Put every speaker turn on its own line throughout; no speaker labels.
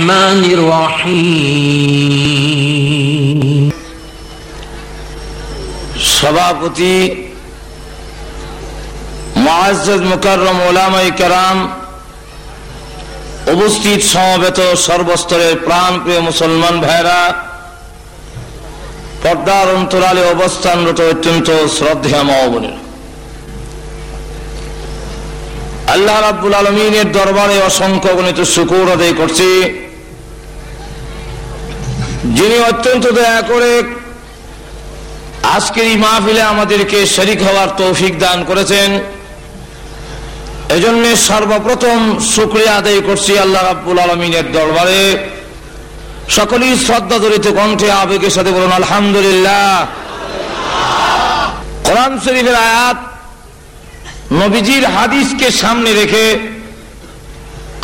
الرحمن الرحيم
সভাপতি মহাজ মুকাররম ওলামাই কারাম উপস্থিত সমবেত সর্বস্তরের প্রাণ প্রিয় মুসলমান ভাইরা পর্দার অন্তরালে অবস্থানরত অত্যন্ত শ্রদ্ধা মহাবনের আল্লাহ রাব্বুল আলমিনের দরবারে অসংখ্য গণিত শুকুর আদায় করছি যিনি অত্যন্ত দয়া করে আজকের এই মাহফিলে আমাদেরকে শরিক হওয়ার তৌফিক দান করেছেন। এজন্য সর্বপ্রথম শুক্রিয়া আদায় করছি আল্লাহ রাব্বুল আলমিনের দরবারে। সকলেই শ্রদ্ধা জড়িত কণ্ঠে আবেগের সাথে বলুন, আলহামদুলিল্লাহ। কোরআন শরীফের আয়াত নবীজির হাদিসকে সামনে রেখে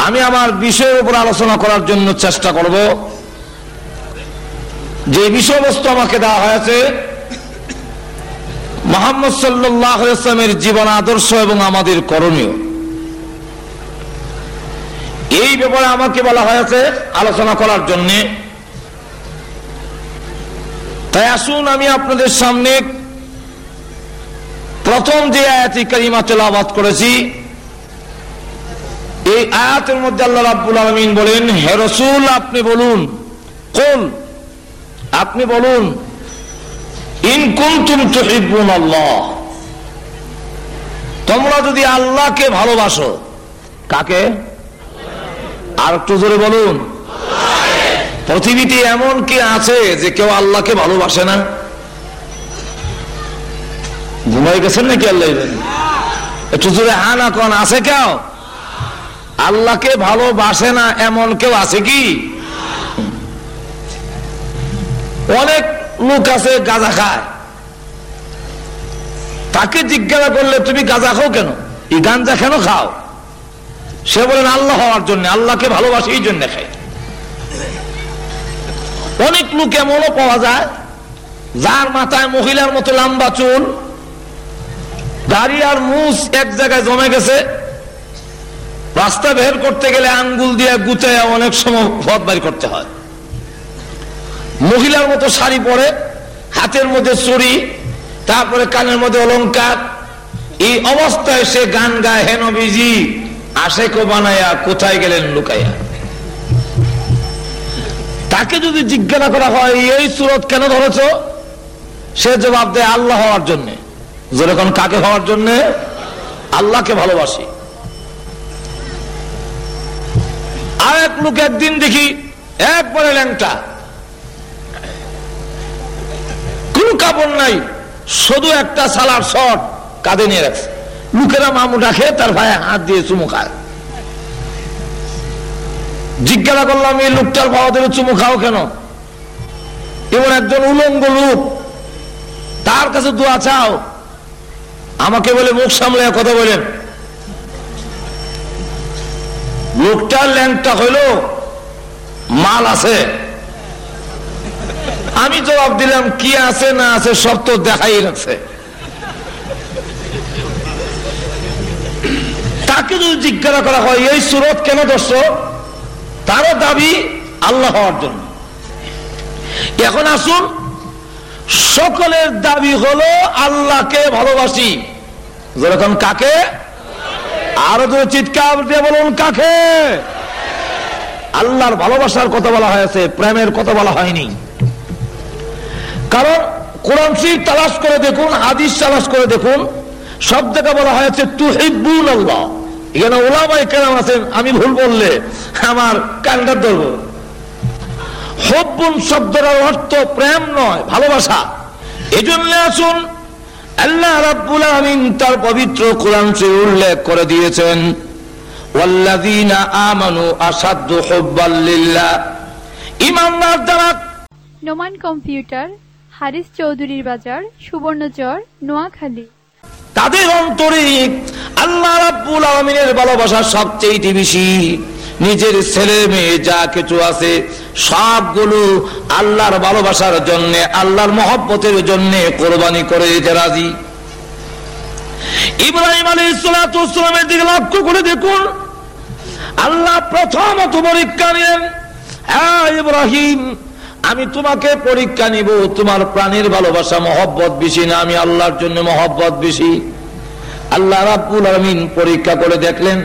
আমি আমার বিষয়ের উপর আলোচনা করার জন্য চেষ্টা করব। যে বিষয়বস্তু আমাকে দেওয়া হয়েছে, মোহাম্মদ সাল্লাহ ইসলামের জীবন আদর্শ এবং আমাদের করণীয়। এই ব্যাপারে আমাকে বলা হয়েছে আলোচনা করার জন্য। তাই আসুন আমি আপনাদের সামনে প্রথম যে আয়াতি কারিমা তেলাবাদ করেছি, এই আয়াতের মধ্যে আল্লাহ রাব্বুল আলমিন বলেন, হে রসুল, আপনি বলুন কোন আপনি বলুন, ইন কুনতুম তুহিব্বুন আল্লাহ, তোমরা যদি আল্লাহকে ভালোবাসো, কাকে? আর একটু জোরে বলুন, পৃথিবীতে এমন কি আছে যে কেউ আল্লাহকে ভালোবাসে না? ঘুমাই গেছেন নাকি আল্লাহ একটু জোরে হা না কোন, আছে কেউ? আল্লাহকে ভালোবাসে না এমন কেউ আছে কি? অনেক লোক আছে, গাঁজা খায়। তাকে জিজ্ঞাসা করলে, তুমি গাঁজা খাও কেন? এই গাঞ্জা কেন খাও? সে বলেন, আল্লাহ হওয়ার জন্য, আল্লাহকে ভালোবাসে, এই জন্য খাই। অনেক লোক এমনও পাওয়া যায়, যার মাথায় মহিলার মতো লম্বা চুল, দাড়ি আর মুস এক জায়গায় জমে গেছে। রাস্তা বের করতে গেলে আঙ্গুল দিয়ে গুতে অনেক সময় পথ করতে হয়। মহিলার মতো শাড়ি পরে, হাতের মধ্যে চুরি তারপরে কানের মধ্যে অলঙ্কার এই অবস্থায় সে গান গায় হেন বিজি আশেকো বানায়া, কোথায় গেলেন লুকাইয়া? তাকে যদি জিজ্ঞাসা করা হয়, এই সুরত কেন ধরেছ? সে জবাব দেয়, আল্লাহ হওয়ার জন্যে। যেরকম কাকে হওয়ার জন্যে? আল্লাহকে ভালোবাসি। আর এক লোক একদিন দেখি একবারে ল্যাংটা। কোন কাপড় নাই। শুধু একটা সালার শট কাঁধে নিয়ে রাখছে। লোকেরা মামু ডাকে তার ভাই হাত দিয়ে চুমু খায়। জিজ্ঞাসা করলাম, এই লোকটার বাবা ধরে চুমু খাও কেন? এবার একজন উলঙ্গ লোক, তার কাছে দোয়া চাও। আমাকে বলে, মুখ সামলে কথা বলেন। লোকটার ল্যাংটা হইল, মাল আছে। আমি জবাব দিলাম, কি আছে না আছে সব তো দেখাই রাখছে তাকে যদি জিজ্ঞাসা করা হয়, এই সুরত কেন দোষ তারও দাবি আল্লাহ হওয়ার জন্য। এখন আসুন, সকলের দাবি হলো, আল্লাহকে ভালোবাসি। যেরকম কাকে? আরও তো চিৎকার দিয়ে বলুন, কাকে? আল্লাহর ভালোবাসার কথা বলা হয়েছে, প্রেমের কথা বলা হয়নি। কারণ কোরআন শরীফ তালাশ করে দেখুন, হাদিস তালাশ করে দেখুন, সব জায়গা বলা হয়েছে তুহিবুল আল্লাহ। এখানে ওলামাই কেরাম আছেন, আমি ভুল বললে আমার কান্ডার ধরব। হব্বুন শব্দের অর্থ প্রেম নয়, ভালোবাসা। এজন্য আসুন, আল্লাহ রাব্বুল আমিন তার পবিত্র কোরআন উল্লেখ করে দিয়েছেন, ওয়াল্লাযীনা আমানু আসাদ্দু হুব্বাল লিল্লাহ। ঈমানদার যারা
নোমান কম্পিউটার হারিস চৌধুরীর বাজার সুবর্ণচর নোয়াখালী।
তাদের অন্তরে আল্লাহ রাব্বুল আলমিনের ভালোবাসা সবচেয়ে বেশি। নিজের ছেলে মেয়ে যা কিছু আছে, সবগুলো আল্লাহর ভালোবাসার জন্য, আল্লাহর মহব্বতের জন্য কোরবানি করে দিতে রাজি। ইব্রাহিম আলী ইসলামের দিকে লক্ষ্য করে দেখুন, আল্লাহ প্রথমত পরীক্ষা নিলেন ইব্রাহিম আমি তোমাকে পরীক্ষা নিব, তোমার প্রাণের ভালোবাসা মহব্বত বেশি না, আমি আল্লাহর জন্য মহব্বত বেশি। আল্লাহ রাব্বুল আলমিন পরীক্ষা করে দেখলেন,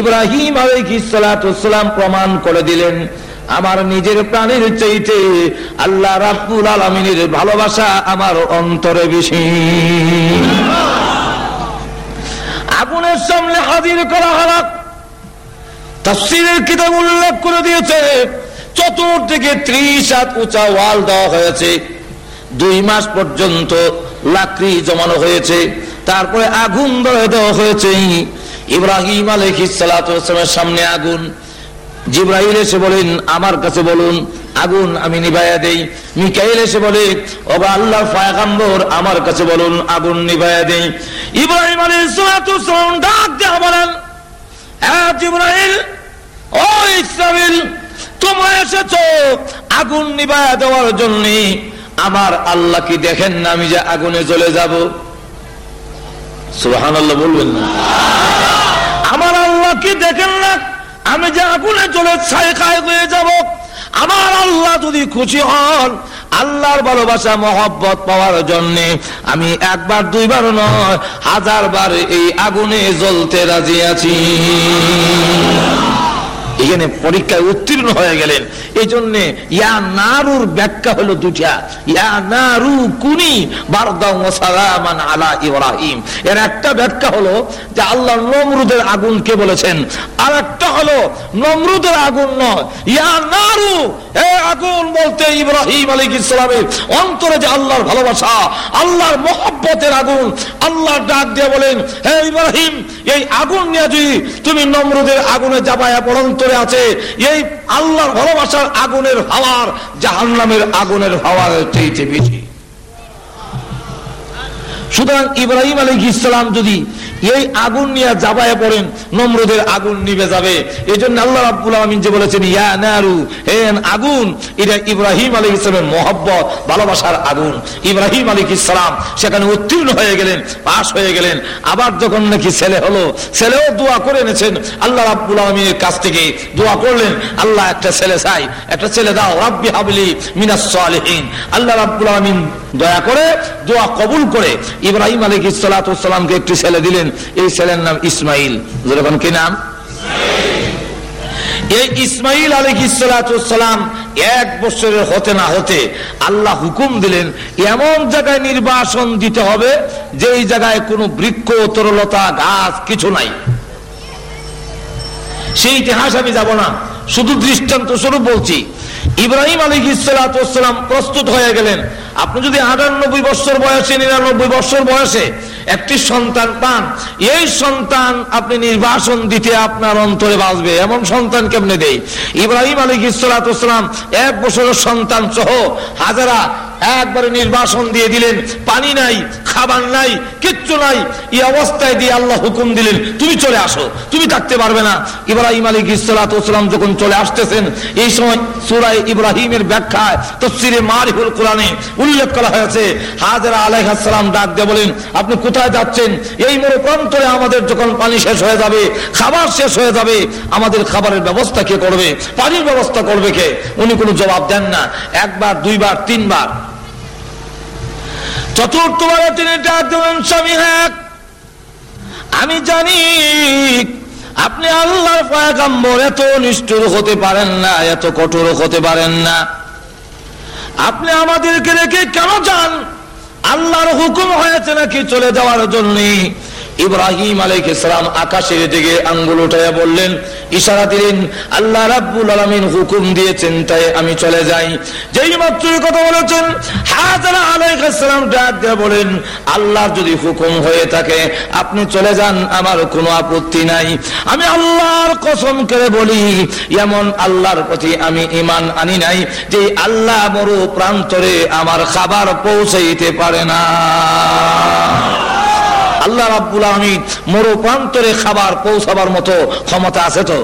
ইব্রাহিম আলাইহিসসালাম প্রমাণ করে দিলেন, আমার নিজের প্রাণীর চাইতে আল্লাহ রাব্বুল আলমিনের ভালোবাসা আমার অন্তরে বেশি। আগুনের সামনে হাজির করা হারাক তাফসিরের কিতাব উল্লেখ করে দিয়েছে চতুর্দিকে ত্রিশ হাত উঁচা ওয়াল দেওয়া হয়েছে। দুই মাস পর্যন্ত লাকড়ি জমানো হয়েছে। তারপরে আগুন ধরে দেওয়া হয়েছে। ইব্রাহিম আলহিসের সামনে আগুন। জিব্রাহিল এসে বলেন, আমার কাছে বলুন, আগুন আমি নিভাইয়া দেই। মিকাইল এসে বলে, ওবা আল্লাহ ফায়গাম্বর আমার কাছে বলুন, আগুন নিভাইয়া দেই। ইব্রাহিম আলহিসাম ডাক দেওয়া বলেন জিব্রাহিল ও ইসরাইল তোমরা এসেছ। আগুন নিভায়া দেওয়ার জন্য। আমার আল্লাহ কি দেখেন না আমি যে আগুনে চলে যাব? সুহান আল্লাহ বলবেন না। আমার আল্লাহ কি দেখেন না আমি যে আগুনে চলে ছায় খায় হয়ে যাব? আমার আল্লাহ যদি খুশি হন, আল্লাহর ভালোবাসা, মহব্বত পাওয়ার জন্য আমি একবার, দুইবার নয় হাজার বার এই আগুনে জ্বলতে রাজি আছি। এখানে পরীক্ষায় উত্তীর্ণ হয়ে গেলেন। এই জন্য ইয়া নারুর ব্যাখ্যা হলো দুটা ইয়া নারু কুনি বারদামান আলা ইব্রাহিম। এর একটা ব্যাখ্যা হলো যে আল্লাহ নমরুদের আগুন কে বলেছেন? আর একটা হলো নমরুদের আগুন নয়। ইয়া নারু, এ আগুন বলতে ইব্রাহিম আলাইহিস ইসলামের অন্তরে যে আল্লাহর ভালোবাসা, আল্লাহর মহব্বতের আগুন। আল্লাহ ডাক দিয়ে বলেন, হে ইব্রাহিম, এই আগুন নিয়ে যদি তুমি নমরুদের আগুনে যাবায়া পড়ন্তরে আছে, এই আল্লাহর ভালোবাসার আগুনের হাওয়ার, জাহান্নামের আগুনের হাওয়ার চেয়েছে বেশি। সুতরাং ইব্রাহিম আলী ইসলাম যদি এই আগুন নিয়ে যাবায় পড়েন, নমরুদের আগুন নিভে যাবে। এই জন্য আল্লাহ রাব্বুল আলমিন যে বলেছেন, ইয়া নারু হেন আগুন, এটা ইব্রাহিম আলী ইসলামের মহব্বত, ভালোবাসার আগুন। ইব্রাহিম আলী ইসলাম সেখানে উত্তীর্ণ হয়ে গেলেন, পাশ হয়ে গেলেন। আবার যখন নাকি ছেলে হলো, ছেলেও দোয়া করে এনেছেন। আল্লাহ রাব্বুল আলমীর কাছ থেকে দোয়া করলেন, আল্লাহ, একটা ছেলে চাই, একটা ছেলে দাও, রাব্বি হাবলি মিনাস সালিহিন। আল্লাহ রাব্বুল আলমিন দয়া করে দোয়া কবুল করে ইব্রাহিম আলী ইসালাতামকে একটি ছেলে দিলেন। এই ছেলের নাম ইসমাইল। যেরকম কি নাম? এই ইসমাইল আলী ইসালাতাম এক বছরের হতে না হতে আল্লাহ হুকুম দিলেন, এমন জায়গায় নির্বাসন দিতে হবে যেই জায়গায় কোনো বৃক্ষ, তরলতা, গাছ কিছু নাই। সেই ইতিহাস আমি যাব না, শুধু দৃষ্টান্ত স্বরূপ বলছি। ইব্রাহিম আলী ইসালাতাম প্রস্তুত হয়ে গেলেন। আপনি যদি আটানব্বই বছর বয়সে, নিরানব্বই বছর বয়সে একটি সন্তান পান, এই সন্তান আপনি নির্বাসন দিতে আপনার অন্তরে বাঁচবে। এমন সন্তান কেমনে দেই? ইব্রাহিম আলী ইসালাতাম এক বছরের সন্তান সহ হাজারা একবারে নির্বাসন দিয়ে দিলেন। পানি নাই, খাবার নাই, কিচ্ছু নাই। এই অবস্থায় দিয়ে আল্লাহ হুকুম দিলেন, তুমি চলে আসো, তুমি থাকতে পারবে না। ইব্রাহিম আলী ইসালাতাম যখন চলে আসতেছেন, এই সময় সুরাই ইব্রাহিমের ব্যাখ্যায় তফসিরে মারিফুল কোরআনে উল্লেখ করা হয়েছে। হাজারা আলাইহাসালাম ডাক দিয়ে বলেন, আপনি কোথায় যাচ্ছেন? এই মরু প্রান্তরে আমাদের যখন পানি শেষ হয়ে যাবে, খাবার শেষ হয়ে যাবে, আমাদের খাবারের ব্যবস্থা কে করবে? পানির ব্যবস্থা করবে কে? উনি কোনো জবাব দেন না। একবার, দুইবার, তিনবার। চতুর্থবারে তিনি ডাক দেবেন স্বামী হ্যাঁ আমি জানি আপনি আল্লাহর পয়গাম্বর, এত নিষ্ঠুর হতে পারেন না, এত কঠোর হতে পারেন না। আপনি আমাদেরকে রেখে কেন যান? আল্লাহর হুকুম হয়েছে নাকি চলে যাওয়ার জন্য? ইব্রাহিম ইসলাম আকাশের দিকে আঙ্গুল উঠাইয়া বললেন, ইশারা দিলেন, আল্লাহ রাব্বুল আলমিন হুকুম দিয়েছেন, তাই আমি চলে যাই। যেই মাত্র কথা বলেছেন, হাজারা আলাইসালাম ডাক দিয়ে বলেন, আল্লাহর যদি হুকুম হয়ে থাকে, আপনি চলে যান, আমার কোনো আপত্তি নাই। আমি আল্লাহর কসম করে বলি, এমন আল্লাহর প্রতি আমি ইমান আনি নাই যে আল্লাহ মরু প্রান্তরে আমার খাবার পৌঁছাইতে পারে না। আল্লাহ রাব্বুল আলমিন মরু প্রান্তরে খাবার পৌঁছাবার মতো ক্ষমতা আছে তো?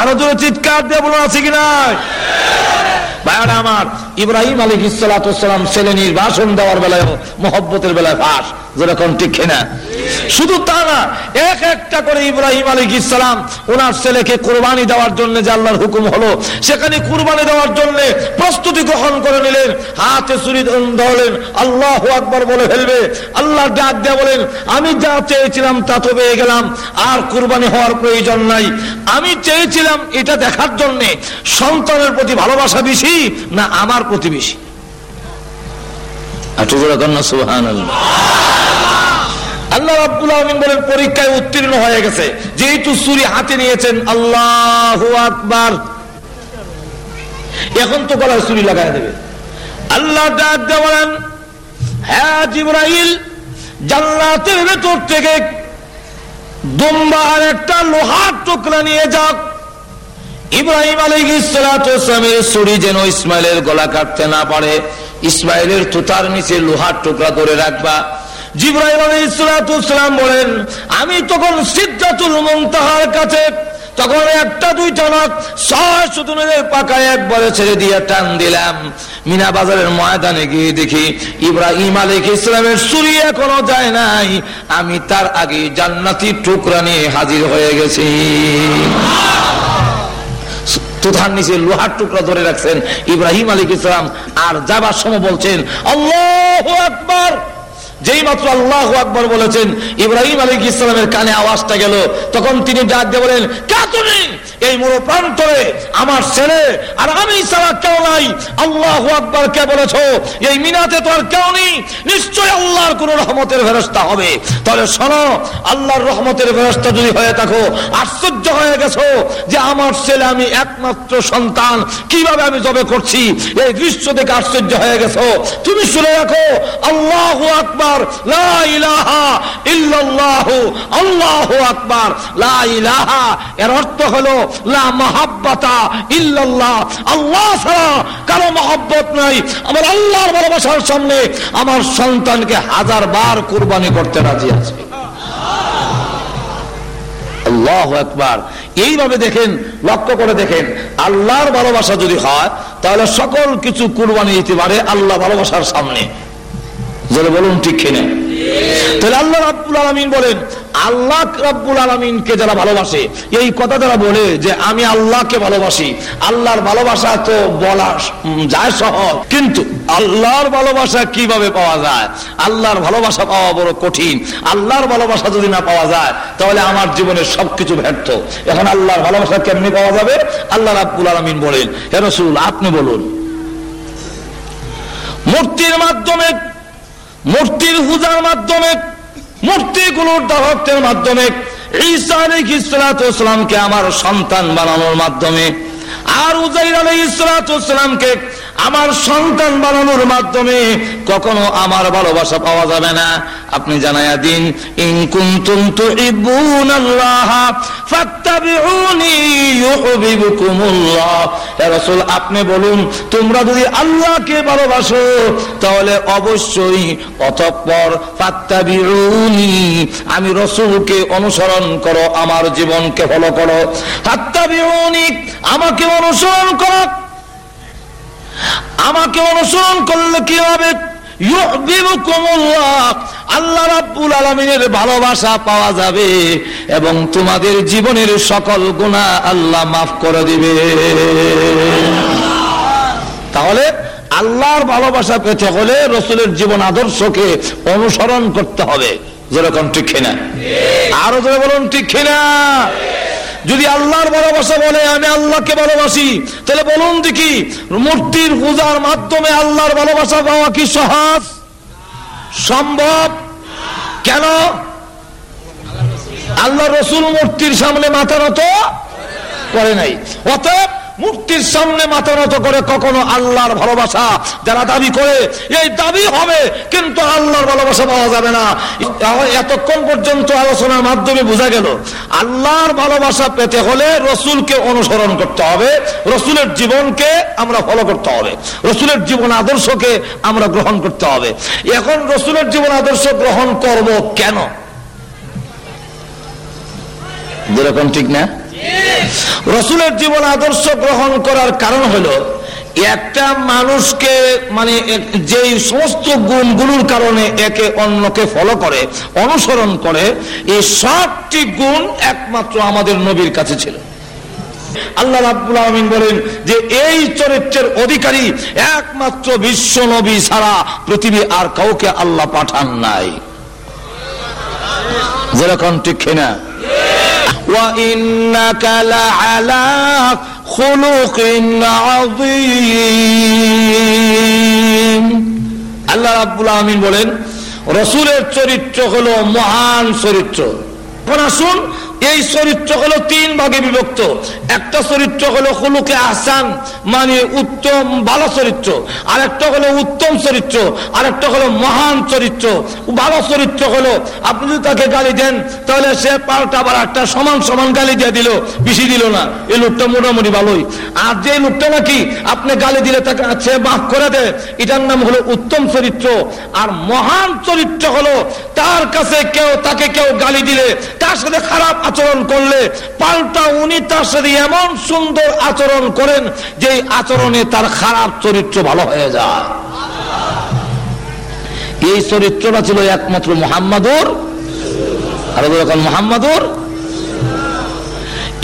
আরও দূরে চিৎকার দিয়ে বলুন আছে কিনা ভাইয়ারা আমার, ইব্রাহিম আলী ইসালাতাম ছেলে নির্বাসন দেওয়ার বেলায় মহব্বতের বেলায় ফাঁস, যেরকম ঠিক কিনা। শুধু তা না, এক একটা করে ইব্রাহিম আলী ইসলাম ওনার ছেলেকে কোরবানি দেওয়ার জন্য যে আল্লাহর হুকুম হলো, সেখানে কোরবানি দেওয়ার জন্য প্রস্তুতি গ্রহণ করে নিলেন, হাতে চুরি ধরলেন আল্লাহ আকবর বলে ফেলবে আল্লাহ ডাক দেয়া বলেন, আমি যা চেয়েছিলাম তা তো পেয়ে গেলাম, আর কোরবানি হওয়ার প্রয়োজন নাই। আমি চেয়েছিলাম এটা দেখার জন্যে, সন্তানের প্রতি ভালোবাসা বেশি না আমার প্রতি বেশি? একটু জোরে কন্যা সুহান আল্লাহ রাব্বুল আলামিন বলেন পরীক্ষায় উত্তীর্ণ হয়ে গেছে। যেহেতু হাতে নিয়েছেন আল্লাহু আকবার। এখন তো গলায় চুরি লাগাই দেবে। আল্লাহ ডাক বলেন হ্যাঁ জিব্রাইল জান্নাতের ভেতর থেকে দুম্বার একটা লোহার টুকরা নিয়ে যাক ইব্রাহিম আলাইহিসসালামের ছুরি যেন ইসমাইলের গলা কাটতে না পারে, ইসমাইলের তুতার নিচে লোহার টুকরা ধরে রাখবা। জিব্রাহিম আলাইহিসসালাম বলেন, আমি তখন সিদ্ধাতুল মুনতাহার কাছে, তখন একটা, দুইটা নয় ছয় পাকায় একবারে ছেড়ে দিয়ে টান দিলাম। মিনা বাজারের ময়দানে গিয়ে দেখি ইব্রাহিম আলিক ইসলামের সুরি এখনও যায় নাই। আমি তার আগে জান্নাতি টুকরা নিয়ে হাজির হয়ে গেছি। তুথার নিচে লোহার টুকরা ধরে রাখছেন ইব্রাহিম আলী ইসলাম আর যাবার সময় বলছেন, আল্লাহ আকবার! যেই মাত্র আল্লাহ আকবর বলেছেন, ইব্রাহিম আলী ইসলামের কানে আওয়াজটা গেল। তখন তিনি ডাক দিয়ে বলেন, কে তুমি? এই মরো প্রান্তরে আমার ছেলে আর আমি ছাড়া কেউ নাই। আল্লাহ আকবর কে বলেছ? এই মিনাতে তো আর কেউ নেই। নিশ্চয় আল্লাহর কোন রহমতের ফেরস্তা হবে। তাহলে শোনো, আল্লাহর রহমতের ফেরস্তা যদি হয়ে থাকো, আশ্চর্য হয়ে গেছো যে আমার ছেলে আমি একমাত্র সন্তান। কীভাবে আমি জবে করছি? এই দৃশ্য দেখে আশ্চর্য হয়ে গেছো। তুমি শুনে রাখো, আল্লাহ আকবর লা ইলাহা ইল্লাল্লাহ, আল্লাহ আকবার। লা ইলাহা, এর অর্থ হলো, লা মাহাব্বাতা ইল্লাল্লাহ। আল্লাহ ছাড়া কারও মহব্বত নাই। আমার আল্লাহর ভালোবাসার সামনে আমার সন্তানকে হাজার বার কুরবানি করতে রাজি আছে। আল্লাহ একবার এইভাবে দেখেন, লক্ষ্য করে দেখেন, আল্লাহর ভালোবাসা যদি হয়, তাহলে সকল কিছু কুরবানি দিতে পারে আল্লাহ ভালোবাসার সামনে। যারা বলুন, ঠিক কিনা? তাহলে আল্লাহ রাব্বুল আলামিন বলেন, আল্লাহ রাব্বুল আলামিনকে যারা ভালোবাসে, এই কথা যারা বলে যে, আমি আল্লাহকে ভালোবাসি। আল্লাহর ভালোবাসা তো বলা যায় সহজ। কিন্তু আল্লাহর ভালোবাসা কীভাবে পাওয়া যায়? আল্লাহর ভালোবাসা পাওয়া বড় কঠিন। আল্লাহর ভালোবাসা যদি না পাওয়া যায়, তাহলে আমার জীবনের সবকিছু ব্যর্থ। এখন আল্লাহর ভালোবাসা কেমনি পাওয়া যাবে? আল্লাহ রাব্বুল আলামিন বলেন, হে রাসূল, আপনি বলুন, মূর্তির মাধ্যমে মূর্তির পূজার মাধ্যমে মূর্তিগুলোর দাহত্বের মাধ্যমে ঈসা ইসলাত ইসলামকে আমার সন্তান বানানোর মাধ্যমে আর উজাইর আলাইহিস সালামকে আমার সন্তান বানানোর মাধ্যমে কখনো আমার ভালোবাসা পাওয়া যাবে না। আপনি জানায়া দিন, ইন কুনতুম তুহিব্বুনাল্লাহ ফাত্তাবিউনি ইউহিব্বুকুমুল্লাহ। হে রাসূল, আপনি বলুন, তোমরা যদি আল্লাহকে ভালোবাসো, তাহলে অবশ্যই অতঃপর ফাত্তাবিউনি, আমি রাসূলকে অনুসরণ করো, আমার জীবনকে ফলো করো। ফাত্তাবিউনি আমাকে অনুসরণ করো। আমাকে অনুসরণ করলে কি হবে? আল্লাহ রাব্বুল আলামিনের ভালোবাসা পাওয়া যাবে এবং তোমাদের জীবনের সকল গুনাহ আল্লাহ মাফ করে দিবে। তাহলে আল্লাহর ভালোবাসা পেতে হলে রসুলের জীবন আদর্শকে অনুসরণ করতে হবে। যেরকম ঠিক কিনা? আরও ধরে বলুন, ঠিক কিনা? যদি আল্লাহর ভালোবাসা বলে, আমি আল্লাহকে ভালোবাসি তাহলে বলুন দেখি, মূর্তির পূজার মাধ্যমে আল্লাহর ভালোবাসা পাওয়া কি সহজ? সম্ভব? কেন? আল্লাহ রসুল মূর্তির সামনে মাথা নত করে নাই। অতএব মূর্তির সামনে মাথা নত করে কখনো আল্লাহর ভালোবাসা যারা দাবি করে, এই দাবি হবে, কিন্তু আল্লাহর ভালোবাসা পাওয়া যাবে না। এতক্ষণ পর্যন্ত আলোচনার মাধ্যমে বোঝা গেল, আল্লাহর ভালোবাসা পেতে হলে রসুলকে অনুসরণ করতে হবে, রসুলের জীবনকে আমরা ফলো করতে হবে, রসুলের জীবন আদর্শকে আমরা গ্রহণ করতে হবে। এখন রসুলের জীবন আদর্শ গ্রহণ করব কেন? যেরকম ঠিক না? রসুলের জীবন আদর্শ গ্রহণ করার কারণ হলো, একটা মানুষকে মানে যে সমস্ত গুণগুলোর কারণে একে অন্যকে ফলো করে, অনুসরণ করে, এই সবটি গুণ একমাত্র আমাদের নবীর কাছে ছিল। আল্লাহ রাব্বুল আলামিন বলেন যে, এই চরিত্রের অধিকারী একমাত্র বিশ্ব নবী ছাড়া পৃথিবী আর কাউকে আল্লাহ পাঠান নাই। যেরকম ঠিক কিনা? وإنك لعلى خلق عظيم আল্লাহ রাব্বুল আলামিন বলেন রসুলের চরিত্র হলো মহান চরিত্র এখন আসুন এই চরিত্র হলো তিন ভাগে বিভক্ত। একটা চরিত্র হলো হলুকে আহসান মানে উত্তম ভালো চরিত্র। আর একটা হলো উত্তম চরিত্র আর একটা হলো মহান চরিত্র। ভালো চরিত্র হলো, আপনি যদি তাকে গালি দেন, তাহলে সে পাল্টা আবার একটা সমান সমান গালি দিয়ে দিল, বেশি দিল না। এই লোকটা মোটামুটি ভালোই। আর যে লোকটা নাকি আপনি গালি দিলে তাকে সে মাফ করে দেয়, এটার নাম হলো উত্তম চরিত্র। আর মহান চরিত্র হলো, তার কাছে কেউ তাকে কেউ গালি দিলে, তার সাথে খারাপ আচরণ করলে পাল্টা উনি তার সাথে এমন সুন্দর আচরণ করেন যে আচরণে তার খারাপ চরিত্র ভালো হয়ে যায়। এই চরিত্রটা ছিল একমাত্র মোহাম্মদুর। আর মোহাম্মদুর?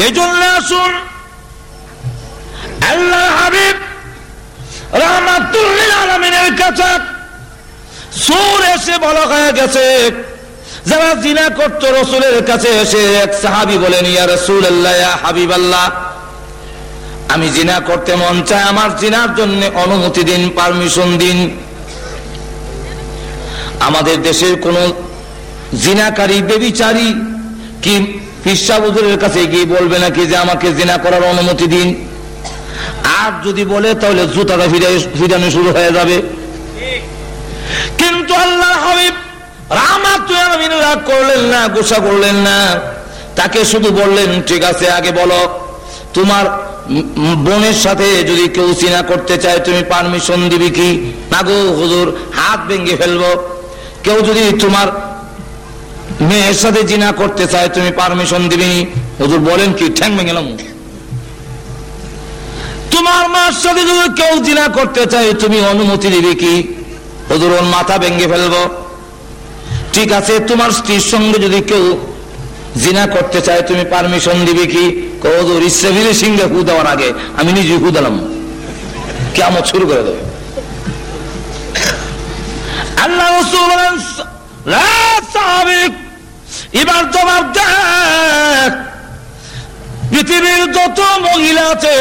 এই জন্য আসুন আল্লাহ হাবিব রহমাতুল্লিল আলমিনের কাছে সুর এসে বলা হয়ে গেছে। যারা জিনা করত রসুলের কাছে এসে এক সাহাবি বলেন, ইয়া রসুল আল্লাহ হাবিব আল্লাহ আমি জিনা করতে মন চাই আমার জিনার জন্য অনুমতি দিন, পারমিশন দিন। আমাদের দেশের কোন জিনাকারী, বেবিচারী কি পিসা কাছে গিয়ে বলবে নাকি যে আমাকে জিনা করার অনুমতি দিন? আর যদি বলে, তাহলে জুতাটা ফিরে ফিরানো শুরু হয়ে যাবে। কিন্তু আল্লাহ হাবিব রামাতুয়ামিন রাগ করলেন না, গোসা করলেন না। তাকে শুধু বললেন, ঠিক আছে, আগে বলো, তোমার বোনের সাথে যদি কেউ চিনা করতে চায়, তুমি পারমিশন দিবি কি? না গো, হুজুর, হাত ভেঙে ফেলব। কেউ যদি তোমার মেয়ের সাথে জিনা করতে চায়, তুমি পারমিশন দিবি হুজুর বলেন কি, ঠ্যাং ভেঙে গেলাম তোমার মার সাথে যদি কেউ জিনা করতে চায়, তুমি অনুমতি দিবে কি? হুজুর, ওর মাথা ভেঙে ফেলব। ঠিক আছে, তোমার স্ত্রীর সঙ্গে যদি কেউ জিনা করতে চায়, তুমি পারমিশন দিবে কি? হুজুর ইচ্ছে সিংহে হু দেওয়ার আগে আমি নিজে হু দিলাম। কেমন শুরু করে দেবে। আল্লাহ এবার তোমার দেখ। পৃথিবীর যত মহিলা আছে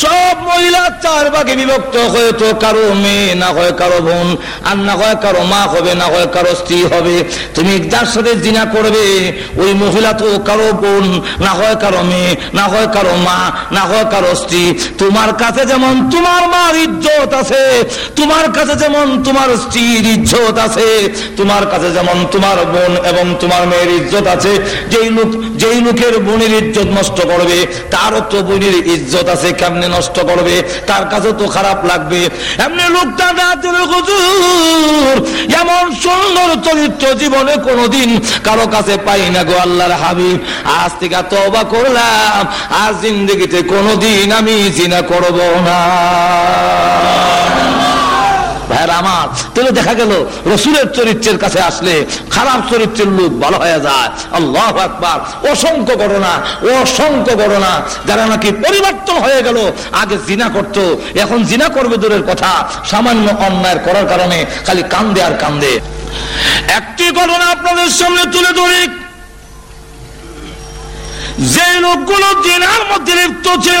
সব মহিলা চার ভাগে বিভক্ত হয়ে তো কারও মেয়ে, না হয় কারও বোন, আর না হয় কারও মা হবে, না হয় কারও স্ত্রী হবে। তুমি যার সাথে জিনা করবে, ওই মহিলা তো কারও বোন, না হয় কারও মেয়ে, না হয় কারও মা, না হয় কারও স্ত্রী। তোমার কাছে যেমন তোমার মার ইজ্জত আছে, তোমার কাছে যেমন তোমার স্ত্রীর ইজ্জত আছে, তোমার কাছে যেমন তোমার বোন এবং তোমার মেয়ের ইজ্জত আছে, যেই লোক, যেই লোকের বোনের ইজ্জত নষ্ট করবে, তারও তো বোনের ইজ্জত আছে, কেমনে নষ্ট করবে, তার কাছে তো খারাপ লাগবে। এমনি লোকটা হুজুর, এমন সুন্দর চরিত্র জীবনে কোনোদিন কারও কাছে পাই না গো আল্লাহর হাবিব। আজ থেকে তবা করলাম, আজ জিন্দগিতে কোনোদিন আমি জিনা করব না। ভাইরা আমার, তাহলে দেখা গেল, রসুলের চরিত্রের কাছে আসলে খারাপ চরিত্রের লোক ভালো হয়ে যায়। আল্লাহ আকবার। অসংখ্য ঘটনা অসংখ্য ঘটনা, যারা নাকি পরিবর্তন হয়ে গেল, আগে জিনা করত, এখন জিনা করবে দূরের কথা, সামান্য অন্যায় করার কারণে খালি কান্দে আর কান্দে। একটি ঘটনা আপনাদের সামনে তুলে ধরি। যে লোকগুলো জিনার মধ্যে লিপ্ত ছিল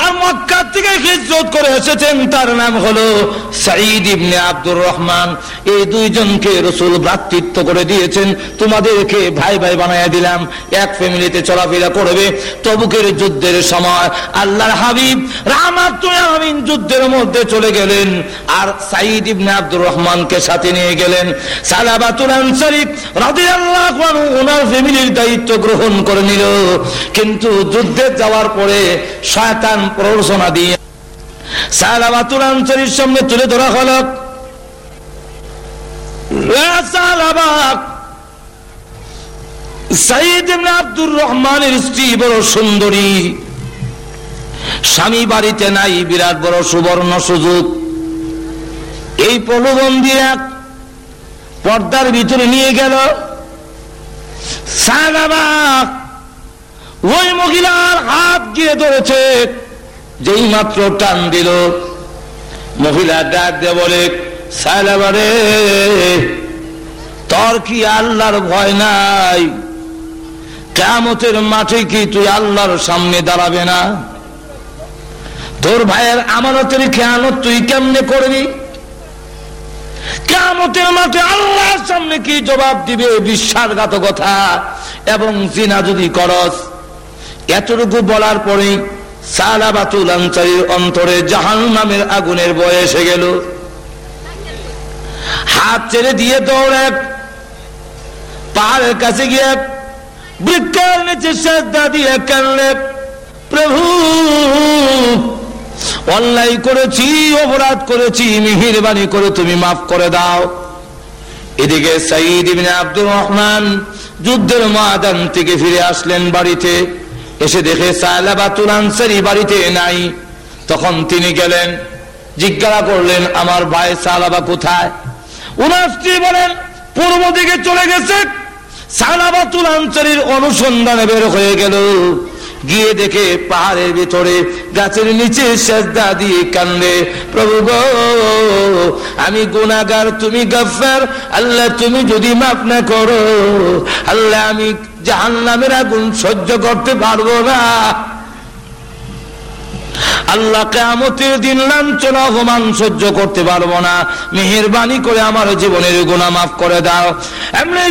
আর মক্কা থেকে হিজরত করে এসেছেন, তার নাম হলো সাঈদ ইবনে আব্দুর রহমান। এই দুইজনকে রসুল ভ্রাতৃত্ব করে দিয়েছেন। তোমাদেরকে ভাই ভাই বানাইয়া দিলাম, এক ফ্যামিলিতে চলাফেরা করবে। তবুকের যুদ্ধের সময় আল্লাহর হাবিব রামাতুল আমিন যুদ্ধের মধ্যে চলে গেলেন আর সাঈদ ইবনে আব্দুর রহমানকে সাথে নিয়ে গেলেন। সালাবাতুল আনসারি রাদিয়াল্লাহু আনহু ওনার ফ্যামিলির দায়িত্ব গ্রহণ করে নিল। কিন্তু যুদ্ধে যাওয়ার পরে শয়তান প্ররোচনা দিয়ে সালাবাতুল আনসারির সামনে তুলে ধরা আব্দুর রহমানের স্ত্রী বড় সুন্দরী। স্বামী বাড়িতে নাই, বিরাট বড় সুবর্ণ সুযোগ। এই প্রলোভন দিয়ে পর্দার ভিতরে নিয়ে গেল। সালাবাক ওই মহিলার হাত গিয়ে ধরেছে, যেই মাত্র টান দিল। মহিলা ডাক দিয়ে বলে সালাবারে তোর কি আল্লাহর ভয় নাই? কেমতের মাঠে কি তুই আল্লাহর সামনে দাঁড়াবে না? তোর ভাইয়ের আমানতের খেয়ানত তুই কেমনে করবি? কেমতের মাঠে আল্লাহর সামনে কি জবাব দিবে? বিশ্বাসঘাতকতা এবং জিনা যদি করস এতটুকু বলার পরে সালাবাতুল আনসারির অন্তরে জাহান নামের আগুনের বয় এসে গেল। হাত ছেড়ে দিয়ে দৌড়ে। পাহাড়ের কাছে গিয়ে বৃক্ষের নিচে শ্রদ্ধা দিয়ে কানলে প্রভু, অন্যায় করেছি, অপরাধ করেছি, মিহিরবানি করে তুমি মাফ করে দাও। এদিকে সাইদ ইবিন আব্দুর রহমান যুদ্ধের ময়দান থেকে ফিরে আসলেন বাড়িতে। এসে দেখে বাড়িতে নাই। তখন তিনি গেলেন, জিজ্ঞাসা করলেন, আমার ভাই সালাবা কোথায়? উনার স্ত্রী বলেন, পূর্ব দিকে চলে গেছে। সালাবাতুল আনসারির অনুসন্ধানে বের হয়ে গেল। গিয়ে দেখে পাহাড়ের ভিতরে গাছের নিচে সেজদা দিয়ে কান্দে প্রভু গো, আমি গুনাগার তুমি গফার আল্লাহ তুমি যদি মাফ না করো, আল্লাহ আমি জাহান্নামের আগুন সহ্য করতে পারব না। আল্লাহ কেমতের দিন লাঞ্চন অপমান সহ্য করতে পারব না। মেহরবানি করে আমার জীবনের গুণা মাফ করে দাও। এমনি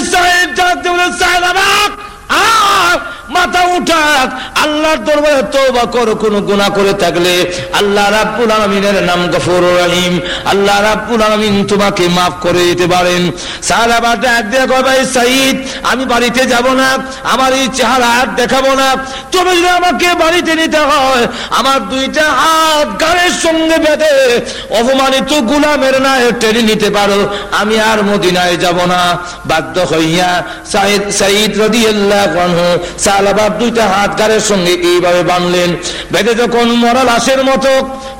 মাথা উঠাক, আল্লাহর দরবারে তওবা করো, কোন গুনাহ করে থাকলে আল্লাহ রাব্বুল আলামিনের নাম গফুর রহিম। আল্লাহ রাব্বুল আলামিন তোমাকে maaf করে দিতে পারেন। সাহাবা ডাক দিয়ে কয়, ভাই সাইদ আমি বাড়িতে যাব না, আমার এই চেহারা আর দেখাবো না। তুমি যদি আমাকে বাড়িতে নিতে হয়, আমার দুইটা হাত গাড়ির সঙ্গে বেঁধে অপমানিত গুলামের নায় টেনে নিতে পারো। আমি আর মদিনায় যাব না। বাধ্য হইয়া সাইদ সাইদ রাদিয়াল্লাহু আনহু সালাবার দুইটা হাত গাড়ের সঙ্গে এইভাবে বানলেন বেঁধে যখন মরা লাশের মতো,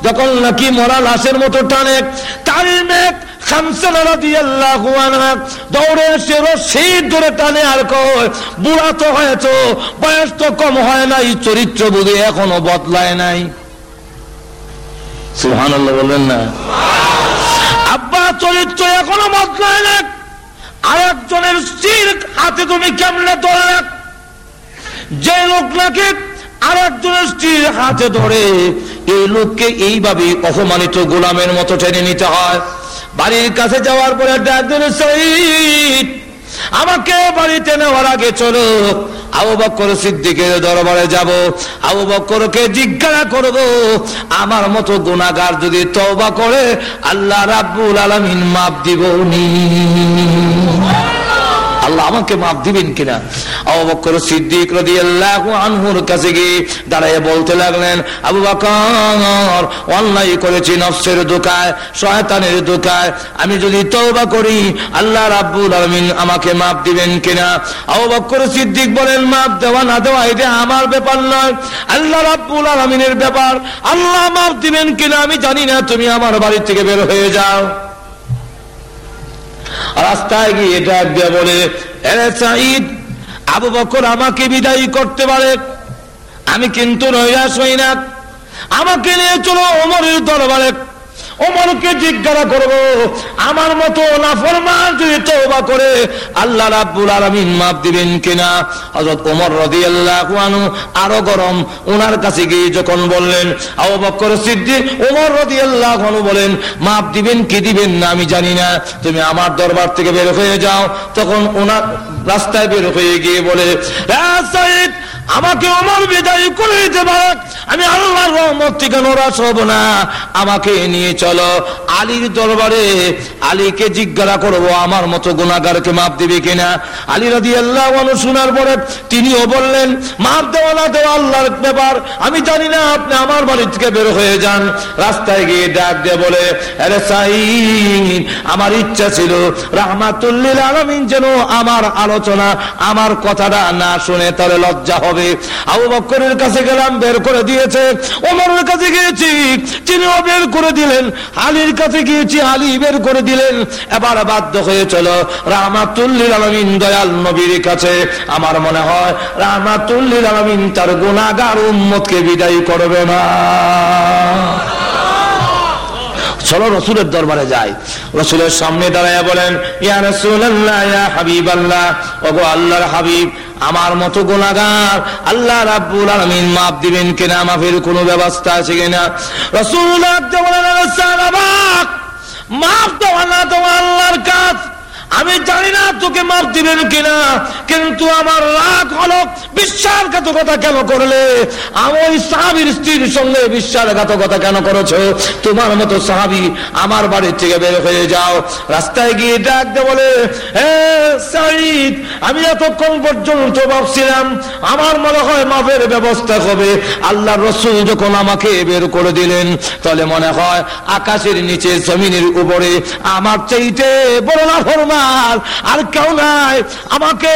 যখন নাকি মরা লাশের মতো টানে তারির মেঘ ধরে চরিত্র এখনও বদলায় নাই। আব্বা, চরিত্র এখনও বদলায় না আর একজনের স্ত্রীর হাতে তুমি কেমনে ধরলে? যে লোক আর একজনের স্ত্রীর হাতে ধরে, এই লোককে এইভাবে অপমানিত গোলামের মতো টেনে নিতে হয়। বাড়ির কাছে যাওয়ার পরে একজন আমাকে বাড়িতে নেওয়ার আগে চলো। আবু বক্কর সিদ্দিকের দরবারে যাব। আবু বক্করকে জিজ্ঞাসা করব, আমার মতো গুণাগার যদি তওবা করে, আল্লাহ রাব্বুল আলামিন মাপ দিব নি আল্লাহ আমাকে মাফ দিবেন কিনা? আবু বকর সিদ্দিক রাদিয়াল্লাহু আনহুর কাছে গিয়ে বলতে লাগলেন, আবু বকর, অন্যায় করেছি নফসের দোকায় শয়তানের দোকায় আমি যদি তওবা করি, আল্লাহ রাব্বুল আলামিন আমাকে মাফ দিবেন কিনা? আবু বকর সিদ্দিক বলেন মাপ দেওয়া না দেওয়া, এটা আমার ব্যাপার নয়। আল্লাহ রাব্বুল আলামিনের ব্যাপার। আল্লাহ মাফ দিবেন কিনা, আমি জানি না। তুমি আমার বাড়ি থেকে বের হয়ে যাও। রাস্তায় গিয়ে ডাক দিয়ে বলে সাইদ আবু বকর আমাকে বিদায়ী করতে পারে। আমি কিন্তু নৈরাশ হই না। আমাকে নিয়ে চলো অমরের দরবারে। ওমরকে জিজ্ঞাসা করব আমার মতো নাফরমান যদি তওবা করে আল্লাহ রাব্বুল আলামিন দিবেন কিনা? হযরত ওমর রাদিয়াল্লাহু আনহু আরও গরম ওনার কাছে গিয়ে যখন বললেন আবু বকর সিদ্দিক ওমর রাদিয়াল্লাহু আনহু বলেন মাফ দিবেন কি দিবেন না আমি জানি না। তুমি আমার দরবার থেকে বের হয়ে যাও। তখন ওনার রাস্তায় বের হয়ে গিয়ে বলে "রা সাইদ, আমাকে অমর বিদায় করে দিতে পারে। আমি আল্লাহর রহমত থেকে নরাশ হব না। আমাকে নিয়ে চলো। আলীর দরবারে আলীকে জিজ্ঞাসা করব, আমার মতো গুণাগারকে মাপ দিবে কিনা? আলী রাদি আল্লাহ শোনার পরে তিনিও বললেন, মাপ দেওয়া না দেওয়া আল্লাহর ব্যাপার। আমি জানি না আপনি আমার বাড়ি থেকে বের হয়ে যান। রাস্তায় গিয়ে ডাক দিয়ে বলে, আরে সাইদ আমার ইচ্ছা ছিল রাহমাতুল্লিল আলমিন যেন আমার আলোচনা, আমার কথাটা না শুনে তাহলে লজ্জা হবে আবু বক্করের কাছে গেলাম, বের করে দিয়েছে। ওমরের কাছে গিয়েছি, তিনিও বের করে দিলেন। আলীর কাছে গিয়েছি, আলী বের করে দিলেন। এবার বাধ্য হয়ে চলো। রামাতুল্লিল আলমিন দয়াল নবীর কাছে। আমার মনে হয় রামাতুল্লিল আলমিন তার গুণাগার উম্মতকে বিদায় করবে না। চলো রসুলের দরবারে যাই। রসুলের সামনে দাঁড়ায় বলেন ইয়া রাসূলুল্লাহ ইয়া হাবিব আল্লাহ ওগো আল্লাহর হাবিব আমার মতো গুনাহগার আল্লাহ রাব্বুল আলামিন মাফ দিবেন কিনা মাফের কোনো ব্যবস্থা আছে কিনা? রাসূলুল্লাহ বলেন "আরে সাহাবাক, মাফ দেওয়া না দেওয়া আল্লাহর কাজ আমি জানি না তোকে মাফ দিবেন কিনা কিন্তু আমার রাগ হলো বিশ্বাসঘাতকতা কেন করলে? আমি সাহাবির স্ত্রীর সঙ্গে বিশ্বাসঘাতকতা কেন করেছ? তোমার মতো সাহাবি আমার বাড়ির থেকে বের হয়ে যাও। রাস্তায় গিয়ে ডাক দে বলে "এ, সাঈদ আমি এতক্ষণ পর্যন্ত ভাবছিলাম আমার মনে হয় মাফের ব্যবস্থা হবে। আল্লাহ রসুল যখন আমাকে বের করে দিলেন তাহলে মনে হয় আকাশের নিচে জমিনের উপরে আমার চাইতে বড় না ফরমান আর কেউ নাই আমাকে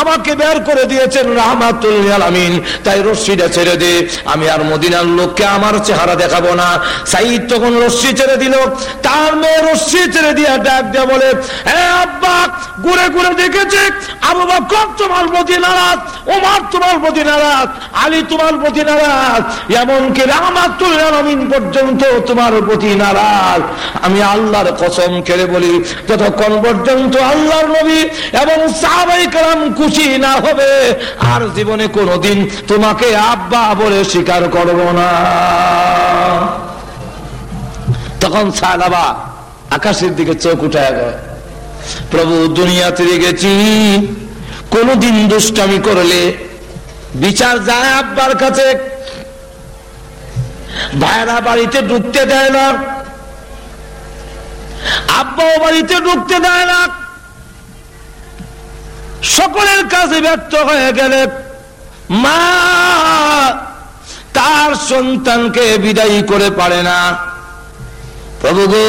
আমাকে বের করে দিয়েছেন রাহমাতুল আলামিন। তাই রশ্মিটা ছেড়ে দে। আমি আর মদিনার লোককে আমার চেহারা দেখাবো না। সাইদ তখন রশ্মি ছেড়ে দিল। তার মেয়ে রশ্মি ছেড়ে দিয়া ডাক দিয়া বলে আব্বা, ঘুরে ঘুরে দেখেছে? আবু বকর তোমার প্রতি নারাজ ওমর তোমার প্রতি নারাজ, আলী তোমার প্রতি নারাজ, এমনকি রাহমাতুল আলামিন পর্যন্ত তোমার প্রতি নারাজ। আমি আল্লাহর কসম কেড়ে বলি, যতক্ষণ পর্যন্ত আল্লাহর নবী এবং সাহাবাই কালাম খুশি না হবে, আর জীবনে কোনোদিন তোমাকে আব্বা বলে স্বীকার করব না। তখন সালাবা আকাশের দিকে চোখ উঠায় গেল প্রভু, দুনিয়াতে দেখেছি কোনদিন দুষ্টামি করলে বিচার যায় আব্বার কাছে। ভাইরা বাড়িতে ঢুকতে দেয় না, আব্বাও বাড়িতে ঢুকতে দেয় না। সকলের কাছে ব্যর্থ হয়ে গেলে মা তার সন্তানকে বিদায়ী করে পারে না। প্রভু গো,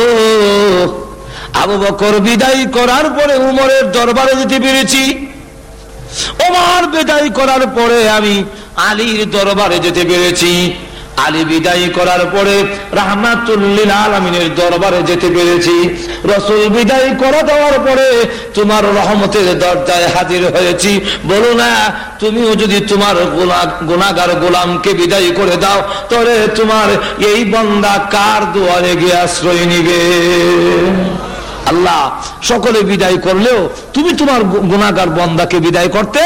আবু বকর বিদায় করার পরে উমরের দরবারে যেতে পেরেছি। ওমর বিদায় করার পরে আমি আলীর দরবারে যেতে পেরেছি। আলী বিদায় করার পরে রাহমাতুল্লিল আলমিনের দরবারে যেতে পেরেছি। রসুল বিদায় করে দেওয়ার পরে তোমার রহমতের দরজায় হাজির হয়েছি। বলো না, তুমিও যদি তোমার গুণাগার গোলামকে বিদায় করে দাও, তবে তোমার এই বন্দা কার দুয়ারে গিয়ে আশ্রয় নিবে? আল্লাহ, সকলে বিদায় করলেও তুমি তোমার গুণাগার বন্দাকে বিদায় করতে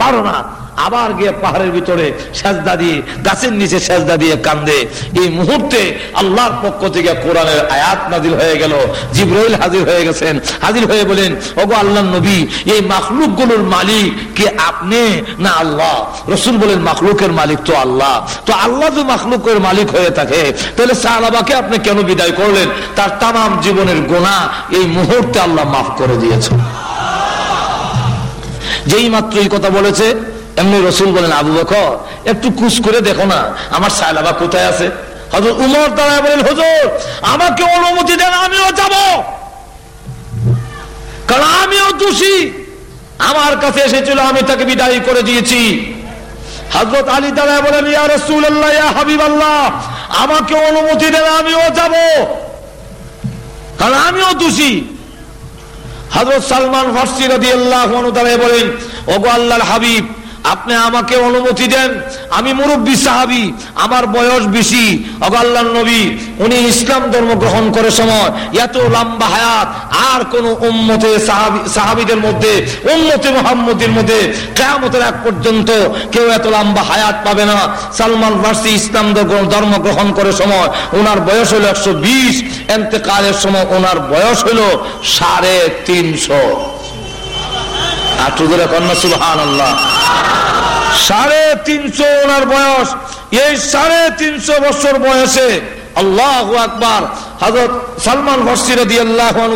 পারো না। আবার গিয়ে পাহাড়ের ভিতরে সাজদা দিয়ে, গাছের নিচে সাজদা দিয়ে কান্দে। এই মুহূর্তে আল্লাহর পক্ষ থেকে কোরআনের আয়াত নাজিল হয়ে গেল। জিব্রাইল হাজির হয়ে গেছেন। হাজির হয়ে বলেন, ওগো আল্লাহ নবী, এই মাখলুকগুলোর মালিক কে আপনি না আল্লাহ? রসুল বলেন, মাখলুকের মালিক তো আল্লাহ। তো আল্লাহ তো মাখলুকের মালিক হয়ে থাকে, তাহলে সাহাবাকে আপনি কেন বিদায় করলেন? তার তাম জীবনের গোনা এই মুহূর্তে আল্লাহ মাফ করে দিয়েছে যেই মাত্র এই কথা বলেছে এমনি রসুল বলেন, আবু বকর, একটু কুচ করে দেখো না, আমার সাইলাবা কোথায় আছে? হজর উমর তারা বলেন, হজর, আমাকে অনুমতি দেন, আমিও যাব। কারণ আমিও দোষী। আমার কাছে এসেছিল, আমি তাকে বিদায় করে দিয়েছি। হজরত আলী তারা বলেন, ইয়া রসুল আল্লাহ ইয়া হাবিব আল্লাহ আমাকে অনুমতি দেন, আমিও যাব। কারণ আমিও দোষী। হজরত সালমান ফার্সি আল্লাহ বলেন, ওগো আল্লাহর হাবিব আপনি আমাকে অনুমতি দেন। আমি মুরব্বী সাহাবি, আমার বয়স বেশি। অগাল্লাহ নবী, উনি ইসলাম ধর্ম গ্রহণ করে সময়, এত লম্বা হায়াত, আর কোন উম্মতে সাহাবিদের মধ্যে, উম্মতে মোহাম্মদের মধ্যে কেয়ামতের এক পর্যন্ত কেউ এত লম্বা হায়াত পাবে না। সালমান ফার্সি ইসলাম ধর্ম গ্রহণ করে সময় ওনার বয়স হলো একশো বিশ। এতেকালের সময় ওনার বয়স হলো সাড়ে তিনশো। আটু ধরে কন্যা সুলহান আল্লাহ সাড়ে তিনশো ওনার বয়স। এই সাড়ে তিনশো বছর বয়সে আল্লাহ আকবার হজরত সালমান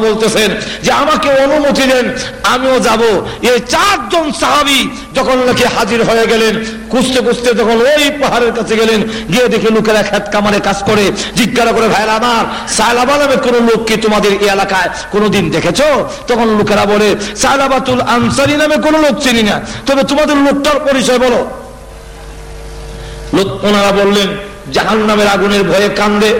বলতেছেন যে, আমাকে অনুমতি দেন, আমিও যাব। এই চারজন সাহাবি যখন লোকে হাজির হয়ে গেলেন, খুঁজতে খুঁজতে যখন ওই পাহাড়ের কাছে গেলেন, গিয়ে দেখে লোকেরা খেত কামারে কাজ করে। জিজ্ঞাসা করে ভাইরা আমার, সাইলাবা নামে কোন লোক কি তোমাদের এই এলাকায় কোনোদিন দেখেছ? তখন লোকেরা বলে, সাইলাবাতুল আনসারি নামে কোন লোক চিনি না। তবে তোমাদের লোকটার পরিচয় বলো। লোক ওনারা বললেন জাহান নামের আগুনের ভয়ে কান্দে।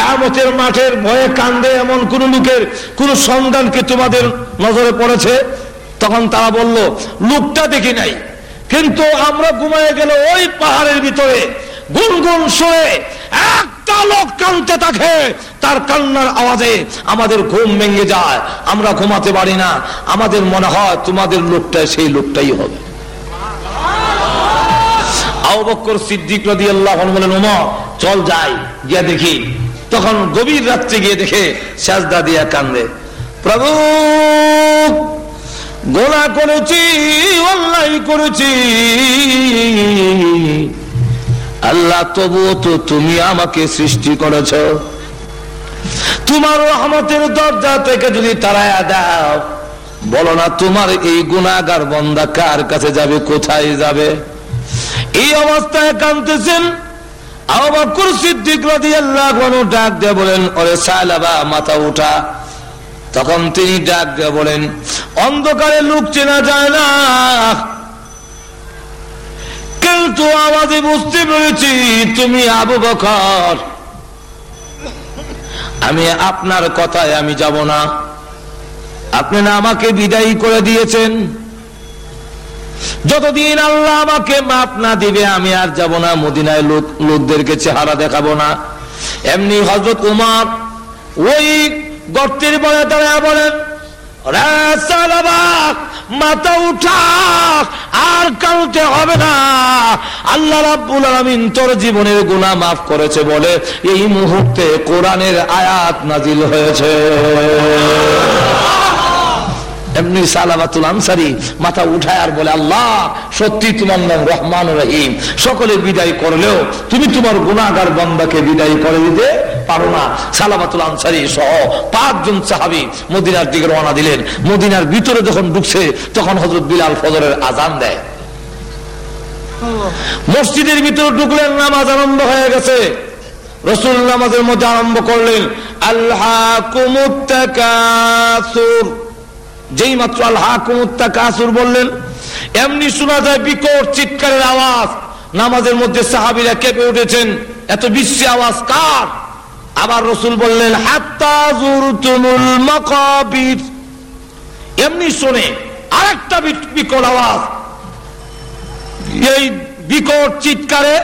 কামতের মাঠের ভয়ে কান্দে এমন কোন লোকের কোন সন্ধানকে তোমাদের নজরে পড়েছে? তখন তারা বলল, লোকটা দেখি নাই। কিন্তু আমরা ঘুমায় গেলে ওই পাহাড়ের ভিতরে গুনগুন শুয়ে একটা লোক কানতে থাকে। তার কান্নার আওয়াজে আমাদের ঘুম ভেঙে যায়। আমরা ঘুমাতে পারি না। আমাদের মনে হয় তোমাদের লোকটা সেই লোকটাই হবে। আবক্কর সিদ্দিক রাদি আল্লাহ বলেন, ওমর, চল যাই, গিয়া দেখি। তখন গভীর রাত্রে গিয়ে দেখে সাজদা দিয়া কান্দে, প্রভু গোলা করেছি, অন্যায় করেছি। আল্লাহ, তবুও তো তুমি আমাকে সৃষ্টি করেছ। তোমার রহমতের দরজা থেকে যদি তারায় দাও, বলো না তোমার এই গুণাগার বন্দা কার কাছে যাবে, কোথায় যাবে? এই অবস্থায় অন্ধকারে লোক চেনা যায় না। কিন্তু আওয়াজে বুঝতে পেরেছি তুমি আবু বকর। আমি আপনার কথায় আমি যাব না। আপনি না আমাকে বিদায়ী করে দিয়েছেন। যতদিন আল্লাহ আমাকে মাপ না দিবে, আমি আর যাব না মদিনায় লোক লোকদেরকে চেহারা দেখাবো না। এমনি হজরত উমার ওই গর্তের বলে দাঁড়ায় বলেন মাথা উঠা, আর কাউতে হবে না। আল্লাহ রাব্বুল আলামিন তোর জীবনের গুনাহ মাফ করেছে বলে এই মুহূর্তে কোরআনের আয়াত নাজিল হয়েছে। এমনি আনসারি মাথা উঠায় আর বলে, আল্লাহ, সত্যি তোমার নাম রহমান রহিম। সকলে বিদায় করলেও তুমি তোমার গুণাগার বন্দাকে বিদায় করে দিতে পারো না। আনসারি সহ পাঁচজন সাহাবি মদিনার দিকে রওনা দিলেন। মদিনার ভিতরে যখন ঢুকছে, তখন হজরত বিলাল ফজরের আজান দেয়। মসজিদের ভিতরে ঢুকলেন, নামাজ আরম্ভ হয়ে গেছে। রসুল নামাজের মধ্যে আরম্ভ করলেন আল্লাহ কুমুত্তাকাসুর যেই মাত্র আল্লাহ কুমুত্তা কাসুর বললেন, এমনি শোনা যায় বিকট চিৎকারের আওয়াজ। নামাজের মধ্যে সাহাবিরা কেঁপে উঠেছেন, এত বিশ্বে আওয়াজ কার? আবার রসুল বললেন এমনি শোনে আরেকটা বিকট আওয়াজ। এই বিকট চিৎকারে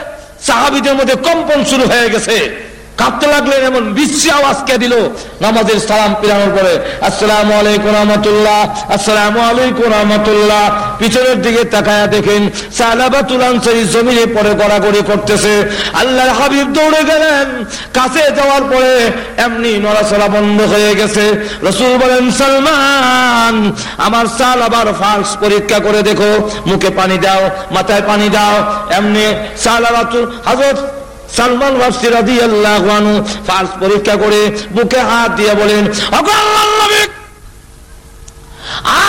সাহাবিদের মধ্যে কম্পন শুরু হয়ে গেছে। কাঁদতে লাগলেন এমন বিশ্বে আওয়াজ কে দিল? নামাজের সালাম পিরানোর পরে, আসসালাম আলাইকুম রহমতুল্লাহ, আসসালাম আলাইকুম রহমতুল্লাহ। পিছনের দিকে তাকায়া দেখেন, সালাবাতুল আনসারি জমিনে পরে গড়াগড়ি করতেছে। আল্লাহর হাবিব দৌড়ে গেলেন। কাছে যাওয়ার পরে এমনি নড়াচড়া বন্ধ হয়ে গেছে। রসুল বলেন, সালমান, আমার সাল আবার ফার্স পরীক্ষা করে দেখো। মুখে পানি দাও, মাথায় পানি দাও। এমনি সালাবাতুল হাজর সালমান রাদি আল্লাহ ফার্স পরীক্ষা করে বুকে হাত দিয়ে বলেন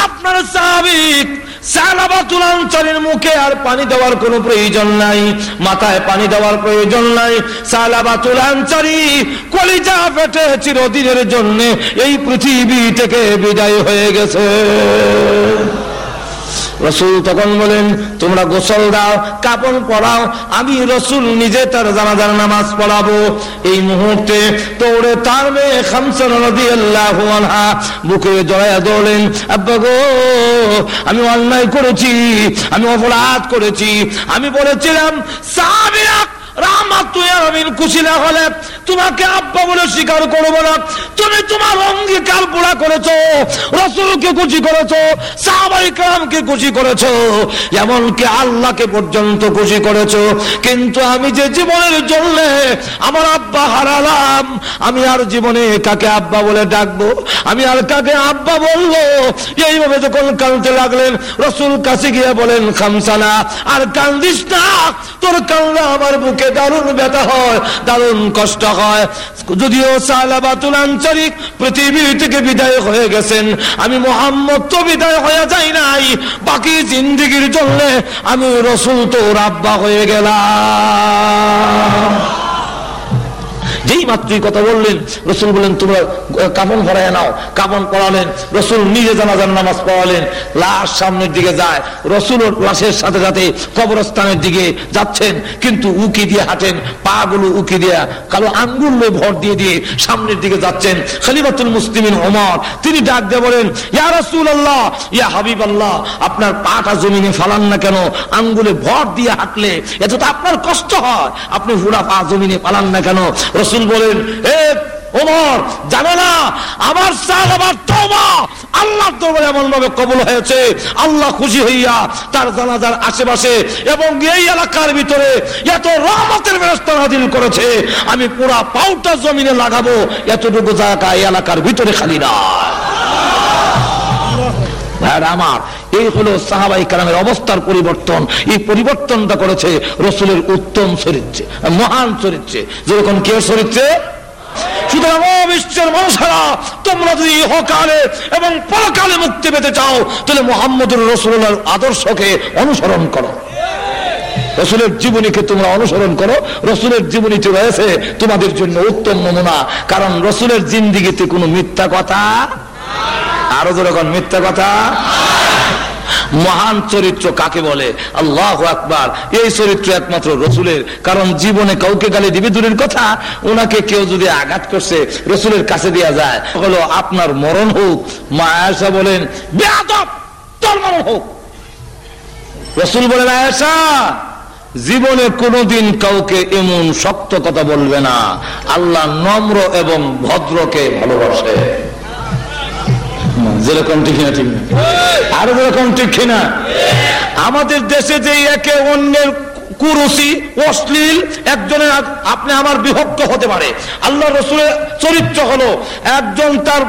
আপনার সাহাবিক সালাবাতুল আনসারের মুখে আর পানি দেওয়ার কোনো প্রয়োজন নাই, মাথায় পানি দেওয়ার প্রয়োজন নাই, সালাবাতুল আনসারি কলিজা ফেটে চিরদিনের জন্য এই পৃথিবী থেকে বিদায় হয়ে গেছে। রসুল তখন বলেন, তোমরা গোসল দাও, কাপড় পড়াও আমি রসুল নিজে তার জানাজার নামাজ পড়াবো। এই মুহূর্তে তোরে তার মেয়ে খামসান নদী আল্লাহ বুকে জড়াইয়া দৌড়লেন আব্বা গো, আমি অন্যায় করেছি, আমি অপরাধ করেছি, আমি বলেছিলাম, সাহাবীরা আল্লাহকে পর্যন্ত খুশি করেছ। কিন্তু আমি যে জীবনের জন্য আমার আব্বা হারালাম, আমি আর জীবনে কাকে আব্বা বলে ডাকবো? আমি আর কাকে আব্বা বলল এইভাবে যখন কাঁদতে লাগলেন, রসুল কাছে গিয়ে বলেন, খামসানা, আর কান্দিস না, তোর কান্না আমার বুকে দারুণ ব্যথা হয়, দারুণ কষ্ট হয়। যদিও সালাবাতুল আঞ্চলিক পৃথিবী থেকে বিদায় হয়ে গেছেন, আমি মোহাম্মদ তো বিদায় হয়ে যাই নাই, বাকি জিন্দিগির জন্য আমি রসুল তো রাব্বা হয়ে গেলাম। যেই মাত্রই কথা বললেন, রসুল বললেন, তোমরা কাপন ভরায় নাও। কাপন পড়ালেন, রসুল নিজে জানাজার নামাজ পড়ালেন, লাশ সামনের দিকে যায়, রসুল লাশের সাথে সাথে কবরস্থানের দিকে যাচ্ছেন, কিন্তু উকি দিয়ে হাঁটেন পা গুলো উকি দিয়ে কালো আঙ্গুল ভর দিয়ে দিয়ে সামনের দিকে যাচ্ছেন। খালিবাতুল মুসলিমিন ওমর, তিনি ডাক দিয়ে বলেন, ইয়া রসুল আল্লাহ ইয়া হাবিব আল্লাহ আপনার পাটা জমিনে ফালান না কেন? আঙ্গুলে ভর দিয়ে হাঁটলে এত তো আপনার কষ্ট হয়। আপনি হুড়া পা জমিনে পালান না কেন? রসুল বলেন, এ ওমর, জানে না, আমার সাল, আমার তওবা, আল্লাহর দরবারে এমন ভাবে কবুল হয়েছে। আল্লাহ খুশি হইয়া তার জানাজার আশেপাশে এবং এই এলাকার ভিতরে এত রহমতের ব্যবস্থা নাজিল করেছে। আমি পুরা পাউটা জমিনে লাগাবো, এতটুকু জায়গা এই এলাকার ভিতরে খালি না। ভাইরা আমার এই হলো সাহাবাই কালামের অবস্থার পরিবর্তন। এই পরিবর্তনটা করেছে রসুলের উত্তম চরিত্রে, মহান চরিত্রে। যেরকম কে চরিত্রে? সুতরাং বিশ্বের মানুষেরা, তোমরা যদি ইহকালে এবং পরকালে মুক্তি পেতে চাও, তাহলে মোহাম্মদুর আদর্শকে অনুসরণ করো। রসুলের জীবনীকে তোমরা অনুসরণ করো। রসুলের জীবনীতে রয়েছে তোমাদের জন্য উত্তম নমুনা। কারণ রসুলের জিন্দিগিতে কোনো মিথ্যা কথা? আরও যেরকম মিথ্যা কথা? মহান চরিত্র কাকে বলে? আল্লাহ আকবার। এই চরিত্র একমাত্র রসুলের। কারণ জীবনে কাউকে গালি দিবে, দূরের কথা। ওনাকে কেউ যদি আঘাত করছে, রসুলের কাছে দেওয়া যায়। হলো আপনার মরণ হোক, মা আয়সা বলেন বেয়াদব তোর মরণ হোক। রসুল বলেন আয়সা জীবনে কোনোদিন কাউকে এমন শক্ত কথা বলবে না। আল্লাহ নম্র এবং ভদ্রকে ভালোবাসে। যেরকম ঠিক না ঠিক না? আরও যেরকম ঠিক না আমাদের দেশে যে একে অন্যের কুরুসি অশ্লীল, একজনের আপনি আমার বিভক্ত হতে পারে। আল্লাহ রসুলের চরিত্র হলো একজন তার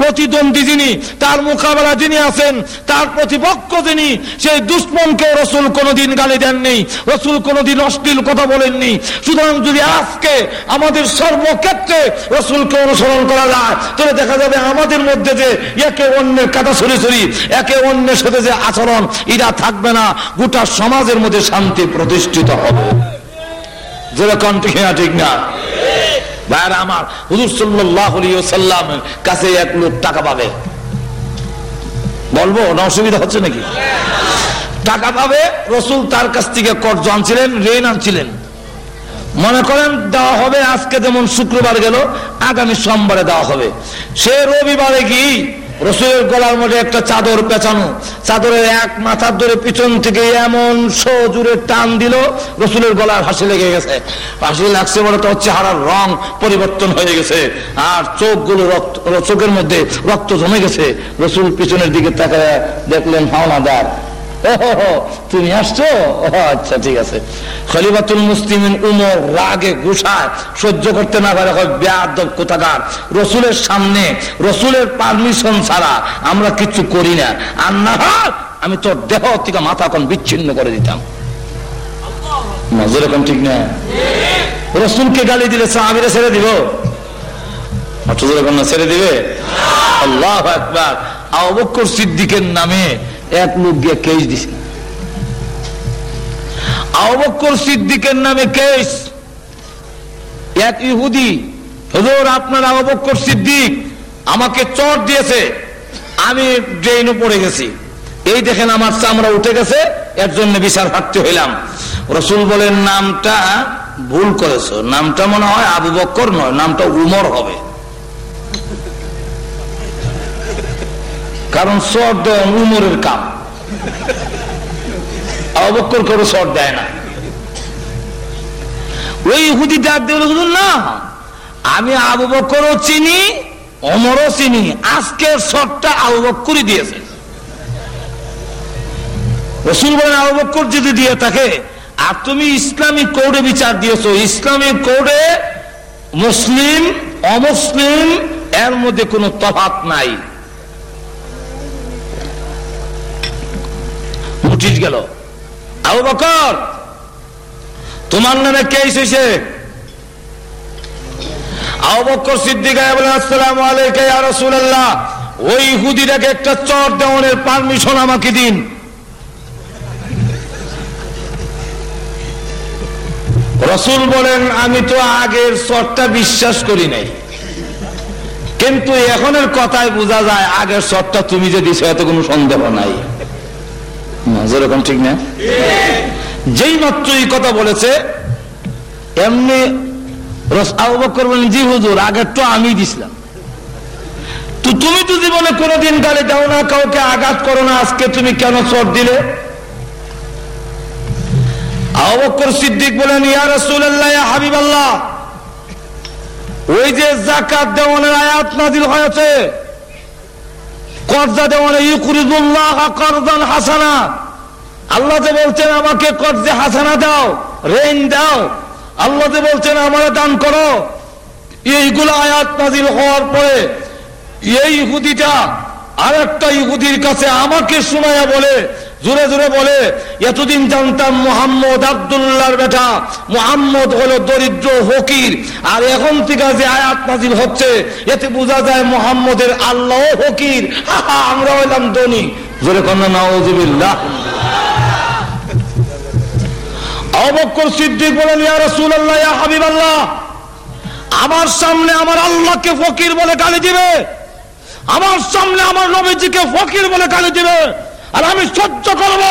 প্রতিদ্বন্দ্বী যিনি, তার মোকাবেলা যিনি আছেন, তার প্রতিপক্ষ যিনি, সেই দুশ্মনকে রসুল কোনোদিন গালি দেননি, রসুল কোনোদিন অশ্লীল কথা বলেননি। সুতরাং যদি আজকে আমাদের সর্বক্ষেত্রে রসুলকে অনুসরণ করা যায়, তাহলে দেখা যাবে আমাদের মধ্যে যে একে অন্যের কাটা সরি সরি একে অন্যের সাথে যে আচরণ, এরা থাকবে না। গোটা সমাজের মধ্যে শান্তি প্রতিষ্ঠিত হবে। যেরকম ঠিক ঠিক না? ভাইরা আমার, হুজুর সাল্লাহ কাছে এক লোক টাকা পাবে। বলব, না অসুবিধা হচ্ছে নাকি? টাকা পাবে, রসুল তার কাছ থেকে কর্জ আনছিলেন, ঋণ আনছিলেন। মনে করেন, দেওয়া হবে, আজকে যেমন শুক্রবার গেল, আগামী সোমবারে দেওয়া হবে। সে রবিবারে কি রসুলের গলার মধ্যে একটা চাদর পেঁচানো। চাদরের এক মাথার ধরে পিছন থেকে এমন সজুরে টান দিল, রসুলের গলার হাসি লেগে গেছে। হাসি লাগছে বলে তো চেহারার রং পরিবর্তন হয়ে গেছে। আর চোখগুলো রক্ত, চোখের মধ্যে রক্ত জমে গেছে। রসুল পিছনের দিকে তাকায় দেখলেন হাওনাদার তুমি আসছো? আচ্ছা ঠিক আছে। খলিফাতুল মুসলিমিন উমর রাগে গুসায় সহ্য করতে না পারে ব্যাধব কোথাকার। রসুলের সামনে, রসুলের পারমিশন ছাড়া আমরা কিছু করি না। আর না আমি তোর দেহ থেকে মাথা এখন বিচ্ছিন্ন করে দিতাম। যেরকম ঠিক না রসুলকে গালি দিলে সাহাবিরা ছেড়ে দিব? ছেড়ে দিবে? আল্লাহ একবার আবক্কর সিদ্দিকের নামে এক লোক গিয়ে কেস দিছে। আবক্কর সিদ্দিকের নামে কেস এক ইহুদি, হুজুর, আপনার আবক্কর সিদ্দিক আমাকে চট দিয়েছে, আমি ড্রেনে পড়ে গেছি। এই দেখেন আমার চামড়া উঠে গেছে, এর জন্য বিচার প্রার্থী হইলাম। রসুল বলেন, নামটা ভুল করেছ। নামটা মনে হয় আবু বক্কর নয়, নামটা উমর হবে। কারণ সর দেন উমরের কাম আবু বক্কর করে সর দেয় না। ওই হুদি ডাক দিয়ে হুজুর, না, আমি আবু বক্করও চিনি অমরও চিনি, আজকের শটটা আবু বক্করই দিয়েছে। রসুল বলেন, আবু বক্কর যদি দিয়ে থাকে, আর তুমি ইসলামিক কোডে বিচার দিয়েছ ইসলামিক কোডে মুসলিম, অমুসলিম, এর মধ্যে কোনো তফাত নাই। নোটিশ গেল। আবু বকর, তোমার নামে কেস হয়েছে আবু বকর সিদ্দিক আসসালামু আলাইকা ইয়া রাসূলুল্লাহ, ওই ইহুদিটাকে একটা চর দেওয়ানের পারমিশন আমাকে দিন। রসুল বলেন, আমি তো আগের চরটা বিশ্বাস করি নাই। কিন্তু এখনের কথায় বোঝা যায়, আগের চরটা তুমি যে দিছো, এত কোনো সন্দেহ নাই। যেরকম ঠিক না? যেই মাত্র এই কথা বলেছে, এমনি জি হুজুর আগের তো আমি দিছিলাম। তো তুমি তো জীবনে কোনোদিন গালি দাও না, কাউকে আঘাত করো না, আজকে তুমি কেন চোট দিলে? আবু বকর সিদ্দিক বলেন, ইয়া রাসূলুল্লাহ, ইয়া হাবিবাল্লাহ, ওই যে জাকাত দেওয়ানের আয়াত নাজিল হয়েছে কর্জা দেওয়ানে ইউকুরিদুল্লাহ কর্জন হাসানা। আল্লাহ যে বলছেন, আমাকে কর্জে হাসানা দাও রেন দাও। আল্লাহ যে বলছেন, আমার দান করো। এইগুলো আয়াত নাজিল হওয়ার পরে এই ইহুদিটা আর একটা ইহুদির কাছে আমাকে শোনায়া বলে জোরে জোরে বলে এতদিন জানতাম মোহাম্মদ আবদুল্লাহর বেটা। মোহাম্মদ হলো দরিদ্র ফকির। আর এখন থেকে যে আয়াত নাজিল হচ্ছে এতে বোঝা যায় মোহাম্মদের আল্লাহ হাহা, আমরা হইলাম ধনী। জোরে কন্যা নওয়াজুবিল্লাহ অবক্কর সিদ্দিক বলেন ইয়া রাসূলুল্লাহ ইয়া হাবিবাল্লাহ আমার সামনে আমার আল্লাহকে ফকির বলে গালি দিবে। আমার সামনে আমার নবীজিকে ফকির বলে গালি দিবে। আর আমি সহ্য করব,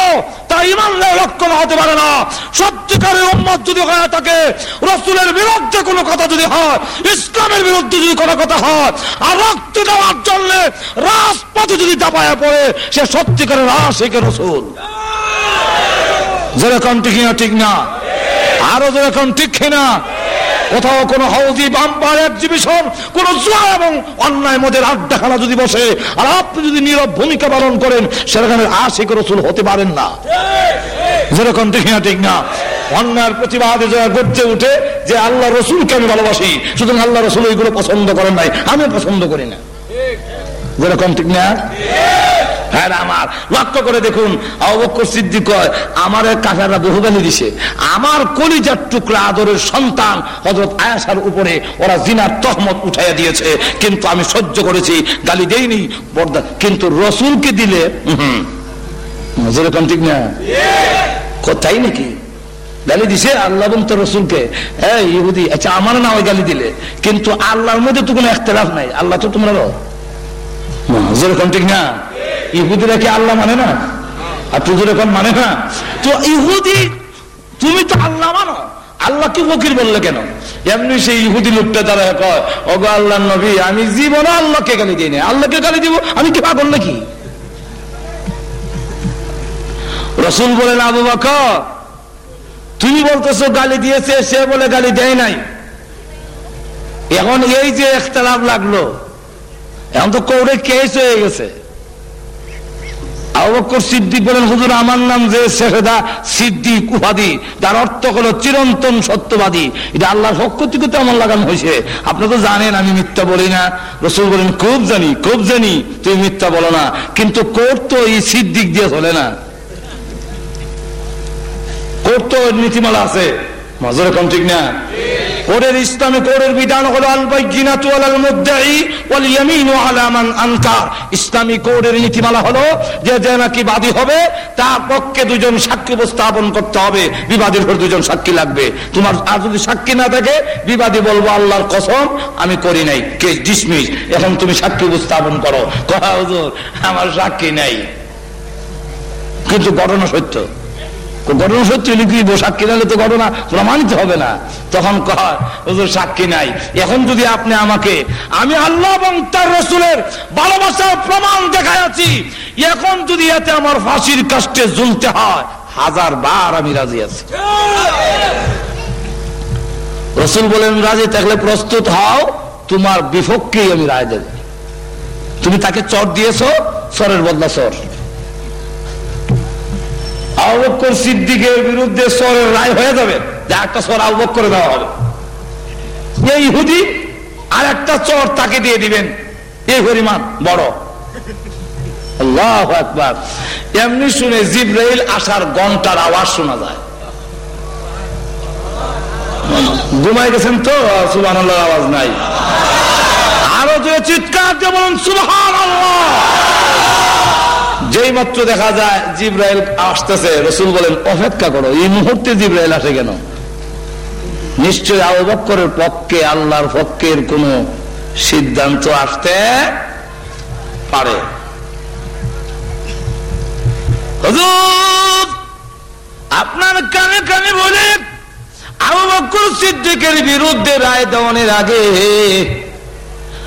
তা ইমানলে লক্ষণ হতে পারে না। সত্যিকারের উম্মত যদি হয়ে থাকে, রসুলের বিরুদ্ধে কোনো কথা যদি হয়, ইসলামের বিরুদ্ধে যদি কোনো কথা হয়, আর রক্ত দেওয়ার জন্য রাজপথে যদি দাপায়া পড়ে, সে সত্যিকারের আশিকে রসুল। যেরকম ঠিক না ঠিক না। আরও যেরকম ঠিক না কোথাও কোন হাউজি বাম্পার এক্সিবিশন কোন জুয়া এবং অন্যায় মধ্যে আড্ডাখানা যদি বসে, আর আপনি যদি নীরব ভূমিকা পালন করেন, সেখানে আশিক রসুল হতে পারেন না। যেরকম ঠিক না ঠিক না। অন্যায়ের প্রতিবাদে যারা গড়তে উঠে যে আল্লাহ রসুলকে আমি ভালোবাসি, সুতরাং আল্লাহ রসুল ওইগুলো পছন্দ করেন নাই। আমি পছন্দ করি না। যেরকম ঠিক না? হ্যাঁ আমার, লক্ষ্য করে দেখুন অবক্কর সিদ্ধি কয়, আমার কাকারা বহু গালি দিছে। আমার কলিজার টুকরা আদরের সন্তান হজরত আয়াসার উপরে ওরা জিনার তহমত উঠাইয়া দিয়েছে। কিন্তু আমি সহ্য করেছি, গালি দেইনি, বর্দা কিন্তু রসুলকে দিলে হুম যেরকম ঠিক না? কোথায় নাকি? গালি দিছে আল্লাহ এবং রসুলকে হ্যাঁ ইহুদি আচ্ছা আমার না ওই গালি দিলে, কিন্তু আল্লাহর মধ্যে তো কোনো একতলাফ নাই, আল্লাহ তো তোমরা যেরকম ঠিক না? ইহুদিরা কি আল্লাহ মানে না? আর তুই যেরকম মানে না? তো ইহুদি, তুমি তো আল্লাহ মানো। আল্লাহ কি ফকির বললে কেন? এমনি সেই ইহুদি লোকটা তারা কয়, ওগো আল্লাহ নবী, আমি জীবনে আল্লাহকে গালি দিই না আল্লাহকে গালি দিব? আমি কি পাগল নাকি? রসুল বলেন, আবু বকর, তুমি বলতেছো গালি দিয়েছে, সে বলে গালি দেয় নাই। এখন এই যে একতলাপ লাগল, এখন তো কৌড়ে কেস হয়ে গেছে। আবকর সিদ্দিক বলেন, হুজুর, আমার নাম যে শেখেদা সিদ্দিক উপাধি, যার অর্থ হলো চিরন্তন সত্যবাদী। এটা আল্লাহর পক্ষ থেকে তো আমার লাগানো হয়েছে। আপনি তো জানেন, আমি মিথ্যা বলি না। রসুল বলেন, খুব জানি খুব জানি, তুমি মিথ্যা বলো না। কিন্তু কোর্ট এই সিদ্দিক দিয়ে চলে না। কোর্ট নীতিমালা আছে। মজুর কম ঠিক না? কোরের ইসলামী কোরের বিধান হলো আল বাইয়িনাতু আলাল মুদ্দাই ওয়াল ইসলামী কোরের নীতিমালা হলো যে যে নাকি বাদী হবে, তার পক্ষে দুজন সাক্ষী উপস্থাপন করতে হবে। বিবাদীর উপর দুজন সাক্ষী লাগবে। তোমার আর যদি সাক্ষী না থাকে, বিবাদী বলব আল্লাহর কসম, আমি করি নাই। Case dismiss. এখন তুমি সাক্ষী উপস্থাপন করো। কথা হুজুর, আমার সাক্ষী নাই। কিন্তু ঘটনা সত্য। ঘটনা সত্যি লিখিব সাক্ষী নাহলে তো ঘটনা প্রমাণিত হবে না। তখন কয় সাক্ষী নাই। এখন যদি আপনি আমাকে, আমি আল্লাহ এবং তার রসুলের ভালোবাসার প্রমাণ দেখায় আছি, এখন যদি এতে আমার ফাঁসির কাষ্টে ঝুলতে হয়, হাজার বার আমি রাজি আছি। রসুল বলেন, রাজি থাকলে প্রস্তুত হও, তোমার বিপক্ষেই আমি রায় দেব। তুমি তাকে চর দিয়েছ, চরের বদলা চর। আবক্কর সিদ্দিকের বিরুদ্ধে সরের রায় হয়ে যাবে। যে একটা সর আবক করে দেওয়া হবে। এই হুদি আর একটা চর তাকে দিয়ে দিবেন। এই পরিমাণ বড়। আল্লাহ একবার এমনি শুনে জিব্রাইল আসার ঘণ্টার আওয়াজ শোনা যায়। ঘুমাই গেছেন তো? সুবাহ আওয়াজ নাই। আরও যে চিৎকার বলুন সুবাহ যেই মাত্র দেখা যায় জিব্রাইল আসতেছে, রসুল বলেন, অপেক্ষা করো, এই মুহূর্তে জিব্রাইল আসে কেন? নিশ্চয় আবক্করের পক্ষে, আল্লাহর পক্ষের কোন সিদ্ধান্ত আসতে পারে। আপনার কানে কানে বলে, আবু বকর সিদ্দিকের বিরুদ্ধে রায় দেওয়ানের আগে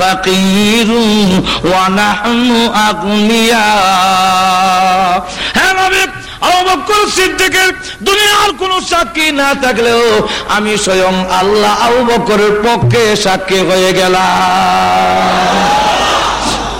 فقير ونحن أغنياء হ্যাঁ নবী আবু বকর সিদ্দিকের দুনিয়ার কোন সাক্ষী না থাকলেও আমি স্বয়ং আল্লাহ আবু বকরের পক্ষে সাক্ষী হয়ে গেলাম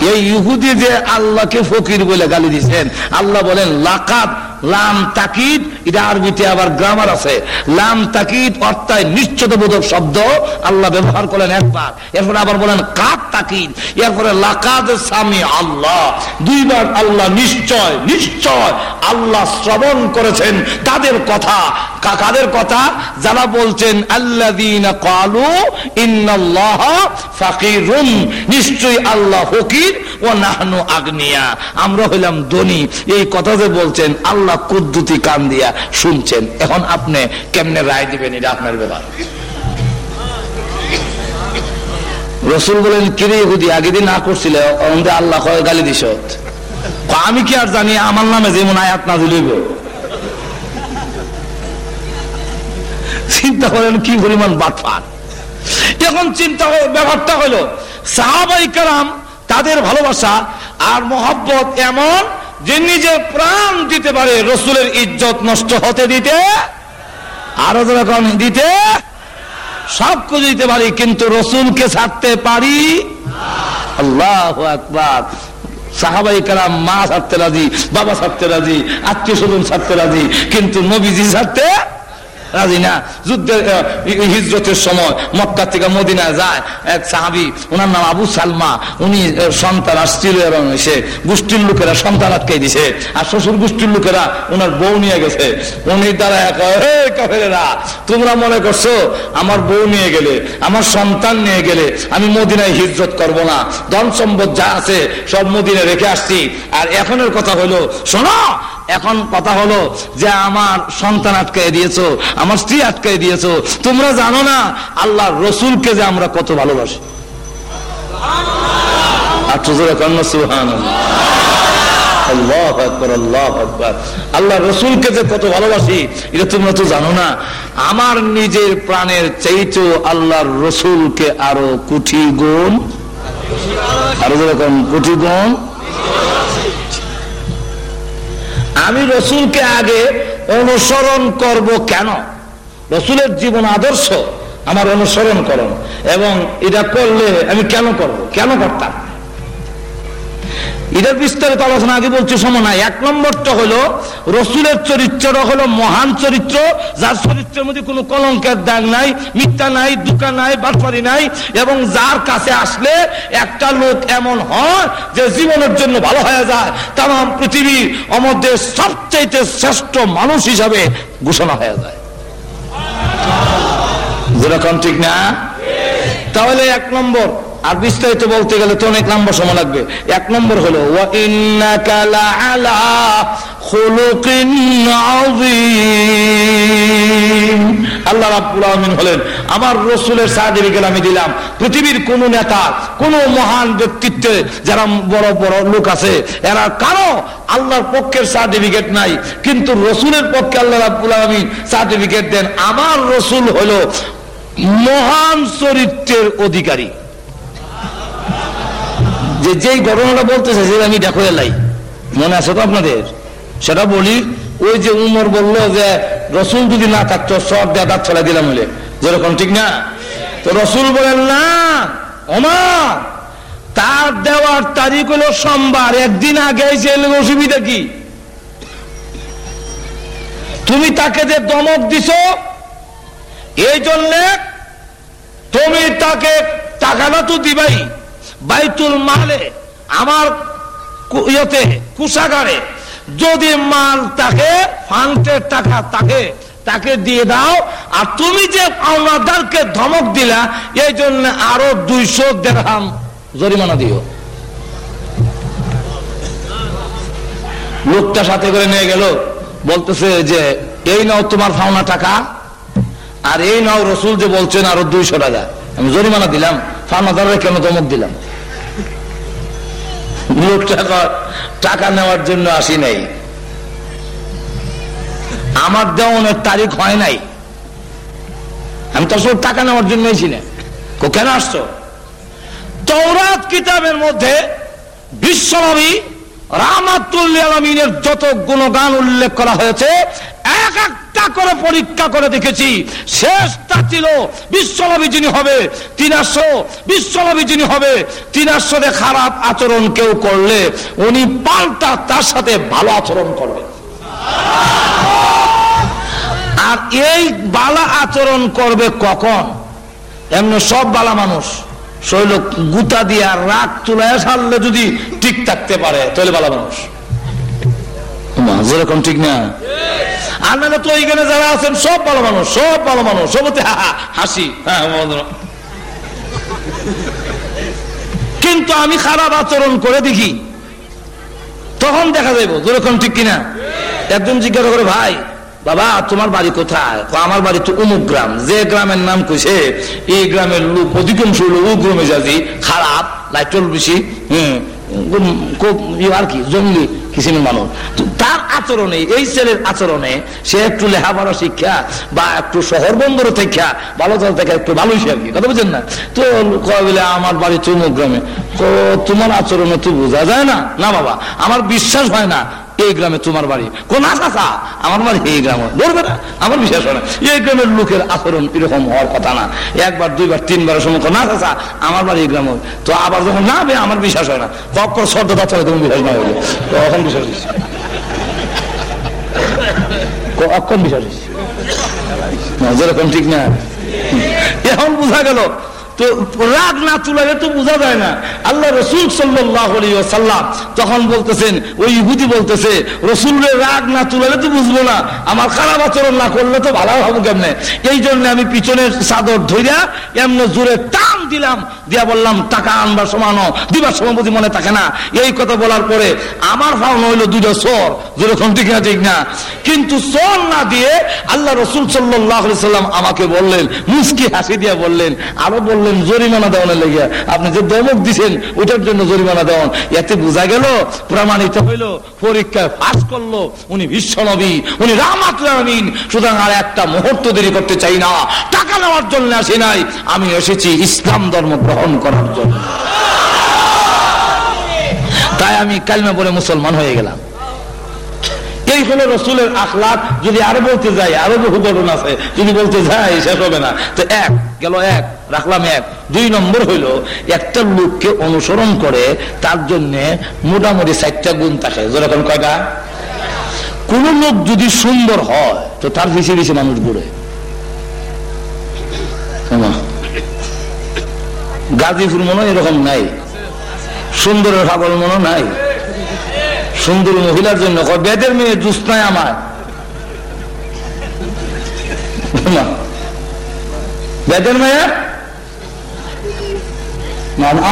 এই ইহুদি যে আল্লাহকে ফকির বলে গালি দিচ্ছেন আল্লাহ বলেন লাকাত লাম তাকিদ, এটা আরবিতে আবার গ্রামার আছে। লাম তাকিদ অর্থাৎ নিশ্চিত বোধক শব্দ আল্লাহ ব্যবহার করেন একবার। এরপরে আবার বলেন কাত তাকিদ। এরপরে লাকাদ সামি আল্লাহ। দুইবার আল্লাহ নিশ্চয় নিশ্চয় আল্লাহ শ্রবণ করেছেন তাদের কথা। কা- কাদের কথা? যারা বলছেন, আল্লাযীনা ক্বালু ইন্নাল্লাহ ফাকিরুন। নিশ্চয়ই আল্লাহ ফকির ও নাহনু আগনিয়া। আমরা হইলাম ধনী। এই কথা যে বলছেন, আল্লাহ কুদ্দুতি কান দিয়া শুনছেন। এখন আপনি কেমনে রায় দিবেন, এটা আপনার ব্যাপার। রসুল বলেন কিরে হুদি আগে দিন না করছিল আল্লাহ কয়, গালি দিস আমি কি আর জানি, আমার নামে যেমন আয়াত না দিলিব চিন্তা করেন, কি পরিমাণ বাটফার এখন চিন্তা হ- ব্যাপারটা হলো, সাহাবাই কালাম তাদের ভালোবাসা আর মোহাব্বত এমন যে নিজের প্রাণ দিতে পারে, রসুলের ইজ্জত নষ্ট হতে দিতে, আরও যেরকম দিতে, সব কিছু দিতে পারি, কিন্তু রসুলকে ছাড়তে পারি আল্লাহ আকবার। সাহাবাই কালাম মা ছাড়তে রাজি, বাবা ছাড়তে রাজি, আত্মীয় স্বজন ছাড়তে রাজি, কিন্তু নবীজি ছাড়তে রাজি না। যুদ্ধের হিজরতের সময় মক্কা থেকে মদিনায় যায় এক সাহাবি ওনার নাম আবু সালমা। উনি সন্তান আসছিল এবং সে গোষ্ঠীর লোকেরা সন্তান আটকাই দিছে। আর শ্বশুর গোষ্ঠীর লোকেরা ওনার বউ নিয়ে গেছে। উনি দ্বারা কাফেরেরা, তোমরা মনে করছ আমার বউ নিয়ে গেলে, আমার সন্তান নিয়ে গেলে আমি মদিনায় হিজরত করব না? ধন সম্পদ যা আছে সব মদিনায় রেখে আসছি। আর এখনের কথা হলো শোনো এখন কথা হলো যে আমার সন্তান আটকাই দিয়েছ, আমার স্ত্রী আটকাই দিয়েছ। তোমরা জানো না আল্লাহ রসুলকে যে আমরা কত ভালোবাসি। আল্লাহ রসুলকে যে কত ভালোবাসি, এটা তোমরা তো জানো না। আমার নিজের প্রাণের চাইতেও আল্লাহর রসুলকে আরও কুঠি গুণ। আরও যেরকম কুঠি গুণ। আমি রসুলকে আগে অনুসরণ করব কেন? রসুলের জীবন আদর্শ, আমার অনুসরণ করো এবং এটা করলে আমি কেন করব? কেন করতাম? এটার বিস্তারিত আলোচনা আগে বলছি, সময় এক নম্বরটা হলো, রসুলের চরিত্রটা হলো মহান চরিত্র, যার চরিত্রের মধ্যে কোনো কলঙ্কের দাগ নাই, মিথ্যা নাই, দুকা নাই, বাটপারি নাই, এবং যার কাছে আসলে একটা লোক এমন হয় যে জীবনের জন্য ভালো হয়ে যায়। তাম পৃথিবীর অমধ্যে সবচাইতে শ্রেষ্ঠ মানুষ হিসাবে ঘোষণা হয়ে যায়। যেরকম ঠিক না? তাহলে এক নম্বর আর বিস্তারিত বলতে গেলে তো অনেক নম্বর সময় লাগবে। এক নম্বর হলো আল্লাহ রাব্বুল আলামিন হলেন, আমার রসুলের সার্টিফিকেট আমি দিলাম। পৃথিবীর কোন নেতা, কোন মহান ব্যক্তিত্বে যারা বড় বড় লোক আছে, এরা কারও আল্লাহর পক্ষের সার্টিফিকেট নাই। কিন্তু রসুলের পক্ষে আল্লাহ রাব্বুল আলামিন সার্টিফিকেট দেন। আমার রসুল হলো মহান চরিত্রের অধিকারী। যে যেই ঘটনাটা বলতেছে, সেটা আমি দেখো এলাই। মনে আছে তো আপনাদের? সেটা বলি, ওই যে উমর বলল যে, রসুল যদি না থাকতো, সব দেদার ছড়া দিলাম বলে। যেরকম ঠিক না? তো রসুল বলেন, না, ওমর, তার দেওয়ার তারিখ হলো সোমবার। একদিন আগে অসুবিধা কি? তুমি তাকে যে দমক দিছো, এই জন্যে তুমি তাকে টাকাটা তো দিবাই। বাইতুল মালে আমার ইয়েতে, কুষাগারে, যদি মাল তাকে ফান্টের টাকা তাকে তাকে দিয়ে দাও, আর তুমি যে পাওনাদারকে ধমক দিলা, এই জন্য আরও দুইশো দেড়হাম জরিমানা দিও। লোকটা সাথে করে নিয়ে গেল, বলতেছে যে, এই নাও তোমার ফাওনা টাকা, আর এই নাও রসুল যে বলছেন আরও দুইশো টাকা। আমি জরিমানা দিলাম ফার্মাদারে কেন ধমক দিলাম? লোকটা টাকা নেওয়ার জন্য আসি নাই। আমার দেওয়ানের তারিখ হয় নাই। আমি তো সব টাকা নেওয়ার জন্য এসি না কেন আসছো? তৌরাত কিতাবের মধ্যে বিশ্বনবী রামাতুল্লাহ আলমিনের যত গুণগান উল্লেখ করা হয়েছে, এক এক একটা করে পরীক্ষা করে দেখেছি। শেষটা ছিল, বিশ্বনবী যিনি হবে, তিনাশো, বিশ্বনবী যিনি হবে তিনাশোতে খারাপ আচরণ কেউ করলে, উনি পাল্টা তার সাথে ভালো আচরণ করবে। আর এই বালা আচরণ করবে কখন? এমনি সব বালা মানুষ, শৈল গুতা দিয়া রাগ তুলায় সারলে যদি ঠিক থাকতে পারে, তাহলে বালা মানুষ। যেরকম ঠিক না? নাহলে তো এইখানে যারা আছেন সব ভালো মানুষ সব ভালো মানুষ। সবতে হাসি। হ্যাঁ কিন্তু আমি খারাপ আচরণ করে দেখি তখন দেখা যাইব যেরকম ঠিক কিনা। একজন জিজ্ঞাসা করে ভাই বাবা তোমার বাড়ি কোথায়? আমার বাড়ি তো অমুক গ্রাম। যে গ্রামের নাম কইছে এই গ্রামের লোক অধিকাংশ লোক উগ্র মেজাজি খারাপ লাইটল বেশি হম উম, খুব ইয়ে আর কি জঙ্গলি। কিসিমের মানুষ? তার আচরণে, এই ছেলের আচরণে সে একটু লেখাপড়া শিক্ষা বা একটু শহর বন্দর থেকে ভালো দল থেকে একটু ভালো কি কথা বুঝছেন না? তো কয় বলে, আমার বাড়ি চুমুক গ্রামে। তো তোমার আচরণে তো বোঝা যায় না। না বাবা, আমার বিশ্বাস হয় না। এই গ্রামে তোমার বাড়ি। কোন আশা আমার বাড়ি এই গ্রামে। ধরবে না। আমার বিশ্বাস হয় না। এই গ্রামের লোকের আচরণ এরকম হওয়ার কথা না। একবার, দুইবার, তিনবার সময় না চাষা আমার বাড়ি এই গ্রামে। তো আবার যখন না বে আমার বিশ্বাস হয় না। কখন শ্রদ্ধা চলে তখন বিশ্বাস না হইলে। তখন বিশ্বাস অক্ষণ বিশ্বাস যেরকম ঠিক না। এখন বোঝা গেল তো রাগ না তুলালে তো বোঝা যায় না। আল্লাহ রসুল সাল্লাম তখন বলতেছেন, ওই ইহুদি বলতেছে, রসুলের রাগ না তুলালে তো বুঝব না। আমার খারাপ আচরণ না করলে তো ভালো হবে কেমনে? এই জন্য আমি পিছনের চাদর ধইরা এমন জোরে টান দিলাম, দিয়া বললাম, টাকা আনবার সমানো দিবার সময় বুঝি মনে থাকে না। এই কথা বলার পরে আমার ফাউন হইল দুটো সর যেরকম ঠিক না ঠিক না। কিন্তু সর না দিয়ে আল্লাহ রসুল সাল্লাম আমাকে বললেন, মুস্কি হাসি দিয়া বললেন, আরও বললেন, জরিমানা দেওয়ানের লেগে আপনি যে দমক দিছেন ওটার জন্য জরিমানা দেওয়ান। এতে বোঝা গেল, প্রমাণিত হইল, পরীক্ষায় পাস করল, উনি বিশ্ব নবী, উনি রামাতুমিন সুতরাং আর একটা মুহূর্ত দেরি করতে চাই না। টাকা নেওয়ার জন্য আসি নাই, আমি এসেছি ইসলাম ধর্ম গ্রহণ করার জন্য। তাই আমি কালমা বলে মুসলমান হয়ে গেলাম। এই হলো রসুলের আখলাক। যদি আরও বলতে যাই আরও বহু ঘটনা আছে। যদি বলতে যাই, শেষ হবে না। তো এক, গেল এক, রাখলাম এক। দুই নম্বর হইল, একটা লোককে অনুসরণ করে তার জন্য মোটামুটি চারটা গুণ থাকে। যেরকম কয়টা? কোন লোক যদি সুন্দর হয়, তো তার বেশি বেশি মানুষ ঘুরে? গাজীপুর মনে এরকম নাই। সুন্দরের পাগল মনে নাই। সুন্দর মহিলার জন্য বেদের মেয়ে জুস নাই আমার। বেদের মায়া?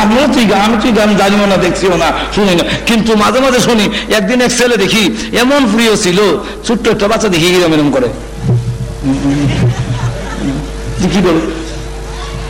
আমিও ঠিক আমি ঠিক আমি জানিও না, দেখছিও না, শুনি না। কিন্তু মাঝে মাঝে শুনি, একদিন এক ছেলে দেখি, এমন প্রিয় ছিল, ছোট্ট একটা বাচ্চা দেখি এরম এরম করে। কি বল?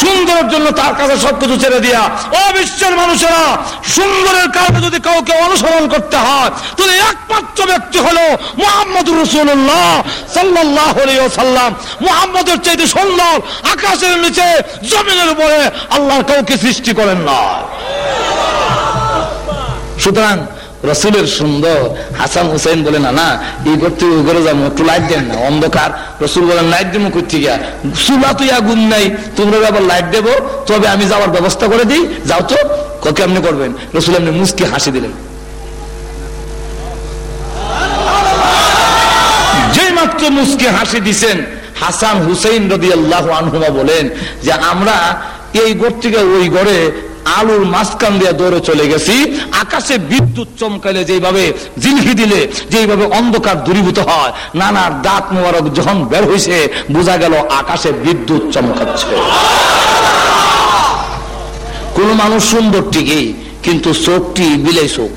সুন্দরের জন্য তার কাছে সবকিছু ছেড়ে দিয়া, ও বিশ্বের মানুষেরা, সুন্দরের কারণে যদি কাউকে অনুসরণ করতে হয় তাহলে একমাত্র ব্যক্তি হলো মোহাম্মদ রসুল্লাহ সাল্লাহ সাল্লাম মোহাম্মদের চাইতে সুন্দর, আকাশের নিচে, জমিনের উপরে আল্লাহ কাউকে সৃষ্টি করেন না। সুতরাং রসুলের সুন্দর হাসান হুসেন বলে, না না, এই করতে ওই করে যাব, একটু লাইট দেন না, অন্ধকার। রসুল বলেন লাইট দেবো করতে গিয়া? চুলা তুই আগুন নাই, তোমরা আবার লাইট দেবো, তবে আমি যাওয়ার ব্যবস্থা করে দিই, যাও তো ক কেমনি করবেন। রসুল এমনি মুসকি হাসি দিলেন। মাত্র মুসকি হাসি দিছেন, হাসান হুসেন রদি আল্লাহ আনহুমা বলেন যে, আমরা এই ঘর থেকে ওই ঘরে আলুর মাঝখান দিয়ে দৌড়ে চলে গেছি। আকাশে বিদ্যুৎ চমকাইলে যেভাবে জিলহি দিলে যেভাবে অন্ধকার দূরীভূত হয় নানার দাঁত মোবারক যখন বের হয়েছে বোঝা গেল আকাশে বিদ্যুৎ চমকাচ্ছে। কোন মানুষ সুন্দর ঠিকই, কিন্তু চোখটি বিলাই চোখ।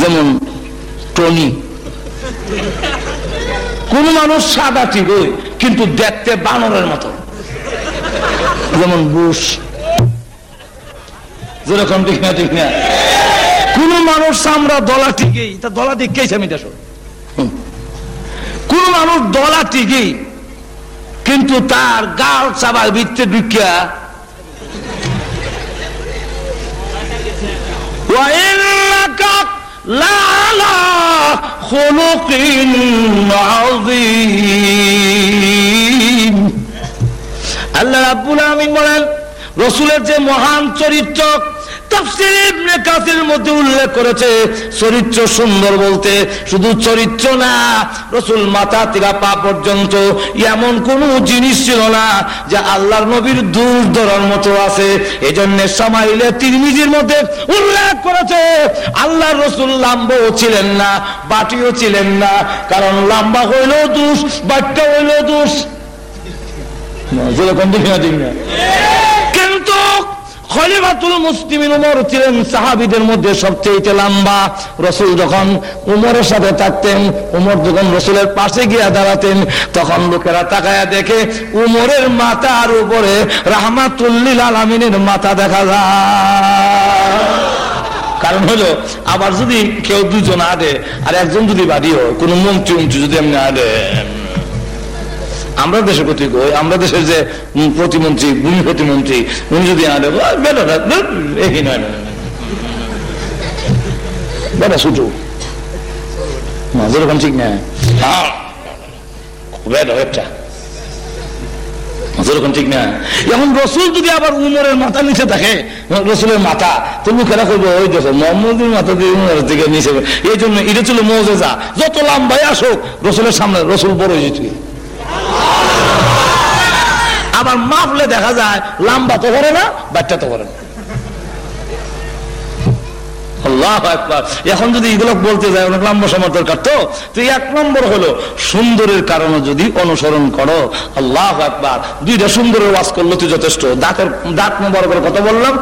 যেমন টনি। কোন মানুষ সাদা ঠিকই, কিন্তু দেখতে বানরের মতো। যেমন বুশ। যেরকম ঠিক না ঠিক না। কোন মানুষ আমরা দলা ঠিকই, তা দলা দিকেই আমি দেশ কোন মানুষ দলা ঠিকই, কিন্তু তার গাল চাবার বৃত্তে ঢুকিয়া আল্লাহ আব্বুল আমিন বলেন রসুলের যে মহান চরিত্র মধ্যে উল্লেখ করেছে, চরিত্র সুন্দর বলতে শুধু চরিত্র না, রসুল মাথা থেকে পা পর্যন্ত এমন কোন জিনিস ছিল না যে আল্লাহর নবীর দূর ধরার মতো আছে। এই জন্য সামাইলে তিরমিজির মধ্যে উল্লেখ করেছে আল্লাহর রসুল লাম্বও ছিলেন না, বাটিও ছিলেন না, কারণ লাম্বা হইলেও দোষ, বাট্টা হইলেও দোষ। যেরকম দেখি না খলিফাতুল মুসলিমিন উমর ছিলেন সাহাবিদের মধ্যে সবচেয়ে লম্বা। রসুল যখন উমরের সাথে থাকতেন, উমর যখন রসুলের পাশে গিয়ে দাঁড়াতেন, তখন লোকেরা তাকায়া দেখে উমরের মাথার উপরে রাহমাতুল্লিল আলমিনের মাথা দেখা যায়। কারণ হলো, আবার যদি কেউ দুজন আডে আর একজন যদি বাড়ি হয়, কোন মন্ত্রী মন্ত্রী যদি এমনি আডে আমরা দেশের প্রতি আমরা দেশের যে প্রতিমন্ত্রী, ভূমি প্রতিমন্ত্রী, উনি যদি আনে নয়। বেটা ছুটু না যেরকম ঠিক না। রসুল যদি আবার উমরের মাথা নিচে মাথা করবে? ওই মাথা দিয়ে নিচে এই জন্য এটা ছিল মৌজেজা। যত লাম্বাই আসুক, রসুলের সামনে, রসুল বড় হয়েছে। আবার মাপলে দেখা যায় লাম্বা তো করে না, বাচ্চা তো করে না। এখন যদি এগুলো বলতে যায়, অনেক লম্বা সময় দরকার তো। তো এক নম্বর হলো, সুন্দরের কারণে যদি অনুসরণ করো, আল্লাহ একবার দুইটা সুন্দরের ওয়াজ করল তুই যথেষ্ট। দাঁতের, দাঁত মুবারকের কথা বললাম,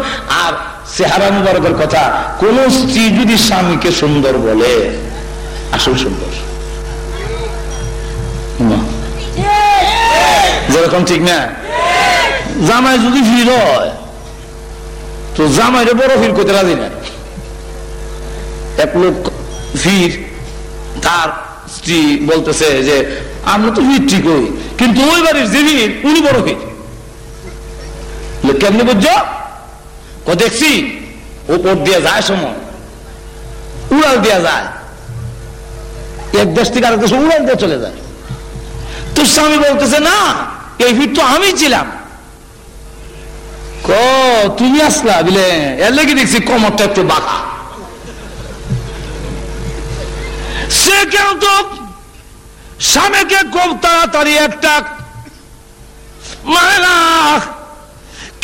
আর চেহারা মুবারকের কথা। কোন স্ত্রী যদি স্বামীকে সুন্দর বলে, আসল সুন্দর। যেরকম ঠিক না? জামাই যদি ভিড় হয়, তো জামাইরে বড় ভিড় করতে রাজি না। এক লোক ভিড় তার স্ত্রী বলতেছে যে, আমরা তো ভিড় ঠিক হই, কিন্তু ওই বাড়ির যে ভিড় উনি বড় ভিড় কেমনি বুঝছ? ও দেখছি উপর দিয়ে যায় সময়, উড়াল দিয়া যায়। এক দেশ থেকে আরেক দেশে উড়াল দিয়ে চলে যায়। তোর স্বামী বলতেছে, না ভিড় তো আমি ছিলাম। ক, তুমি আসলা, বিলে, এর লেগে দেখছি কমরটা একটু বাঁকা। সে কেউ তো স্বামীকে খুব তাড়াতাড়ি একটা মারা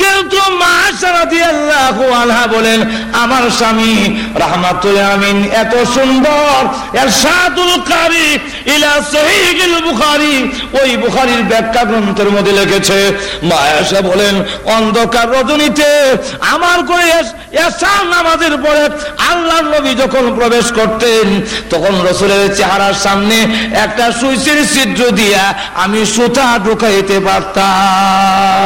কিন্তু মা সারাদিয়াল্লাহু আনহা বলেন, আমার স্বামী রাহমাতুল আমিন এত সুন্দর ইরশাদুল কারি ইলা সহিহুল বুখারী। ওই বুখারীর ব্যাখ্যা গ্রন্থের মধ্যে লিখেছে মা আয়েশা বলেন, অন্ধকার রজনীতে আমার করে এসার নামাজের পরে আল্লাহর নবী যখন প্রবেশ করতেন, তখন রসুলের চেহারার সামনে একটা সুইচের ছিদ্র দিয়া আমি সুতা ঢুকাইতে পারতাম।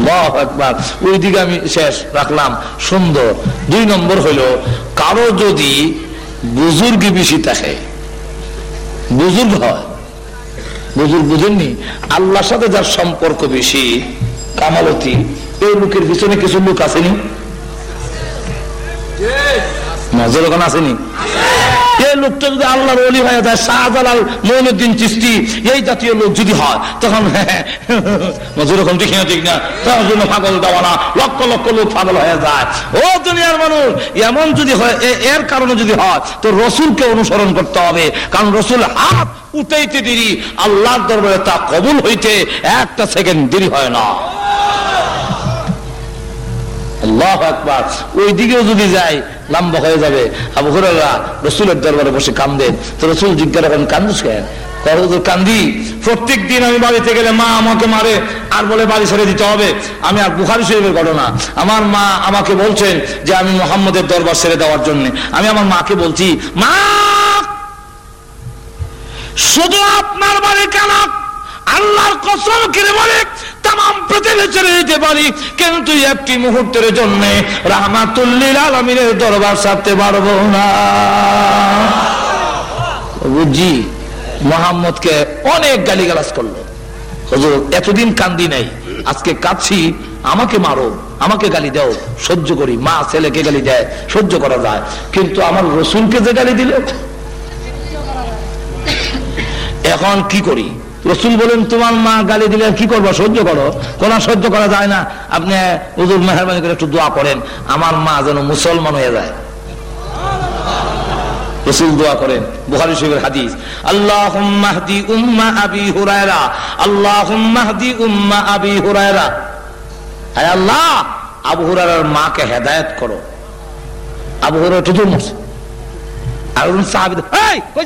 আল্লাহ একবার ওই দিকে আমি শেষ রাখলাম। সুন্দর। দুই নম্বর হইল কারও যদি বুজুর্গ বেশি থাকে বুজুর্গ হয় বুজুর্গ বুঝেননি? আল্লাহর সাথে যার সম্পর্ক বেশি কামালতি এই লোকের পিছনে কিছু লোক আসেনি নজর ওখানে আসেনি এই লোকটা যদি আল্লাহর অলি হয়ে যায়, শাহজালাল মইনুদ্দিন চিস্তি এই জাতীয় লোক যদি হয়, তখন ওখান ঠিক না ঠিক না? তার জন্য পাগল দেওয়ানা, লক্ষ লক্ষ লোক পাগল হয়ে যায়। ও দুনিয়ার মানুষ, এমন যদি হয় এর কারণে যদি হয়, তো রসুলকে অনুসরণ করতে হবে। কারণ রসুল হাত উঠাইতে দেরি, আল্লাহর দরবারে তা কবুল হইতে একটা সেকেন্ড দেরি হয় না। ওই দিকেও যদি হয়ে যাবে। দরবারে বসে তো রসুল জিজ্ঞাসা করেন কান্দি। প্রত্যেক দিন আমি বাড়িতে গেলে মা আমাকে মারে, আর বলে বাড়ি ছেড়ে দিতে হবে। আমি আর বুখারি শরীফের ঘটনা। আমার মা আমাকে বলছেন যে আমি মোহাম্মদের দরবার ছেড়ে দেওয়ার জন্য। আমি আমার মাকে বলছি, মা, শুধু আপনার বাড়ি কেন আল্লাহর কসম কিনে বলে তাম পৃথিবী ছেড়ে দিতে পারি। কিন্তু একটি মুহূর্তের জন্য রাহমাতুল্লিল আলমিনের দরবার সারতে পারব না। বুঝি মোহাম্মদকে অনেক গালিগালাজ করল। হুজুর, এতদিন কান্দি নাই। আজকে কাঁদছি, আমাকে মারো, আমাকে গালি দাও, সহ্য করি। মা ছেলেকে গালি দেয়, সহ্য করা যায়। কিন্তু আমার রসুলকে যে গালি দিল? এখন কি করি? রসুল বলেন, তোমার মা গালি দিলে কি করব? সহ্য করো। কোন সহ্য করা যায় না। আপনি হুজুর মেহরবানি করে একটু দোয়া করেন, আমার মা যেন মুসলমান হয়ে যায়। আল্লাহ উম্মা আবি আল্লাহ, আবি হুরায়রার মাকে হেদায়েত করো। আবু মরছে আর কই